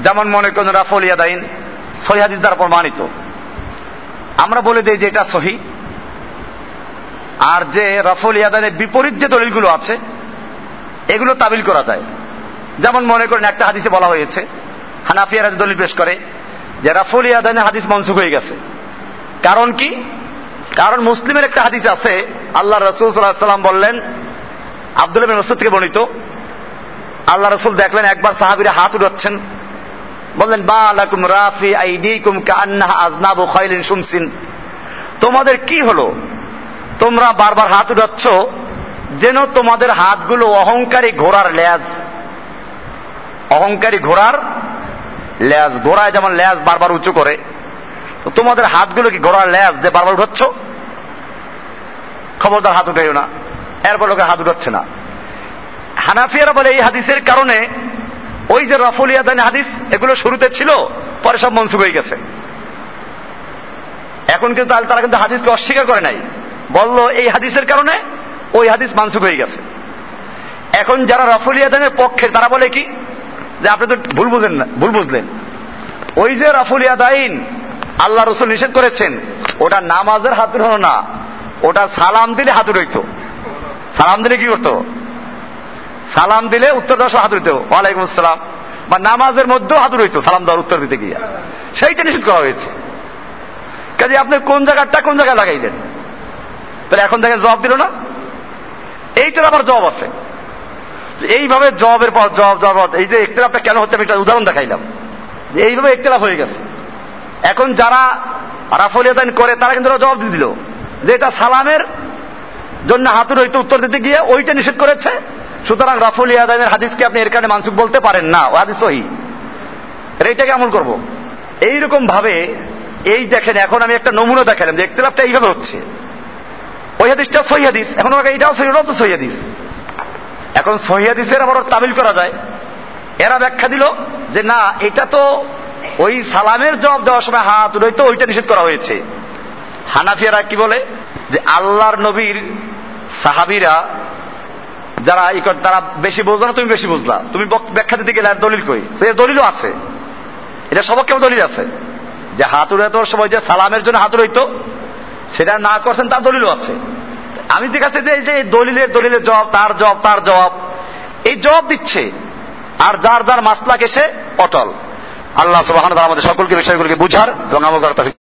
যেমন মনে করেন রাফল ইয়াদাইন, সহি দ্বারা প্রমাণিত। আমরা বলে দিই যে এটা সহি। আর যে রফল ইয়াদানের বিপরীত যে দলিলগুলো আছে, এগুলো তাবিল করা যায়। যেমন মনে করেন একটা হাদিসে বলা হয়েছে হানাফিয়ার দলিল পেশ করে যে রাফুল ইয়াদানের হাদিস মনসুখ হয়ে গেছে। কারণ কি? কারণ মুসলিমের একটা হাদিস আছে, আল্লাহ রসুল সাল্লাম বললেন, আব্দুল রসুল থেকে বর্ণিত, আল্লাহ রসুল দেখলেন একবার সাহাবিরা হাত উঠাচ্ছেন বললেন বা আলাকুম রাফি আইদিকুম কান্নাহা আজনাবু খাইলিন শুমসিন। তোমাদের কি হলো? তোমরা বারবার হাত উঠাচ্ছ, যেন তোমাদের হাতগুলো অহংকারী ঘোড়ার লেজ। অহংকারী ঘোড়ার লেজ, ঘোড়ায় যেমন লেজ বারবার উঁচু করে তোমাদের হাতগুলো কি ঘোড়ার লেজ দিয়ে বারবার উঠাচ্ছ? খবরদার হাত উঠাইও না, এরপর লোকের হাত উঠাচ্ছে না। হানাফিয়ারা বলে, এই হাদিসের কারণে ওই যে রফুল ইয়াদান হাদিস, এগুলো শুরুতে ছিল, পরে সব মনসুখ হয়ে গেছে। এখন কিন্তু তারা কিন্তু হাদিসকে অস্বীকার করে নাই। বলল, এই হাদিসের কারণে ওই হাদিস মানসুখ হয়ে গেছে। এখন যারা রফুল ইয়াদানের পক্ষে, তারা বলে কি? যে আপনি তো ভুল বুঝলেন না, ভুল বুঝলেন। ওই যে রফুল ইয়াদাইন, আল্লাহ রসুল নিষেধ করেছেন, ওটা নামাজের হাত উঠানো না, ওটা সালাম দিলে হাত উঠাইতো। সালাম দিলে কি করতো? সালাম দিলে উত্তর দেওয়ার হাত উঠতো ওয়ালাইকুম আসসালাম। বা নামাজের মধ্যেও হাত উঠতো সালাম দেওয়ার উত্তর দিতে গিয়ে। সেইটা নিষেধ করা হয়েছে। কাজে আপনি কোন জায়গাটা কোন জায়গায় লাগাইলেন? তাহলে এখন দেখেন জবাব দিল না? এইটার আবার জবাব আছে। এইভাবে জবাবের পর জবাব জবাব এই যে একতলাফটা কেন হচ্ছে আমি একটা উদাহরণ দেখাইলাম। এইভাবে একতলাফ হয়ে গেছে। এখন যারা রাফলিয়াদান করে, তারা কিন্তু জবাব দিয়ে দিল। যে এটা সালামের জন্য হাতুর হইতে উত্তর দিতে গিয়ে ওইটা নিষেধ করেছে। সুতরাং রাফুল ইয়াদানের হাদিসকে আপনি এর কারণে মানসুক বলতে পারেন না, ও হাদিস সহি। এইটাকে আমল করব। এইরকম ভাবে এই দেখেন, এখন আমি একটা নমুনা দেখালাম যে একতলাফটা এইভাবে হচ্ছে। ওই হাদিসটা সহি হাদিস, এখন এইটাও সহি, ওটাও তো সহি হাদিস। এখন সহিয়াদিসের আবার তামিল করা যায়। এরা ব্যাখ্যা দিল যে না, এটা তো ওই সালামের জবাব দেওয়ার সময় হাত তো ওইটা নিষেধ করা হয়েছে। হানাফিয়ারা কি বলে? যে আল্লাহর নবীর সাহাবিরা যারা কর- তারা বেশি বুঝলো না, তুমি বেশি বুঝলা। তুমি ব্যাখ্যা দিতে গেলে দলিল কই? এর দলিলও আছে। এটা সবকেও দলিল আছে। যে হাত উড়াইতোর সময় যে সালামের জন্য হাত উড়াইতো, সেটা না করছেন তার দলিলও আছে। আমি দেখাচ্ছি যে এই যে দলিলের দলিলের জবাব, তার জবাব তার জবাব, এই জবাব দিচ্ছে। আর যার যার মাসলাক এসে অটল। আল্লাহ সুবাহ আমাদের সকলকে, বিষয়গুলোকে বুঝার এবং তৌফিক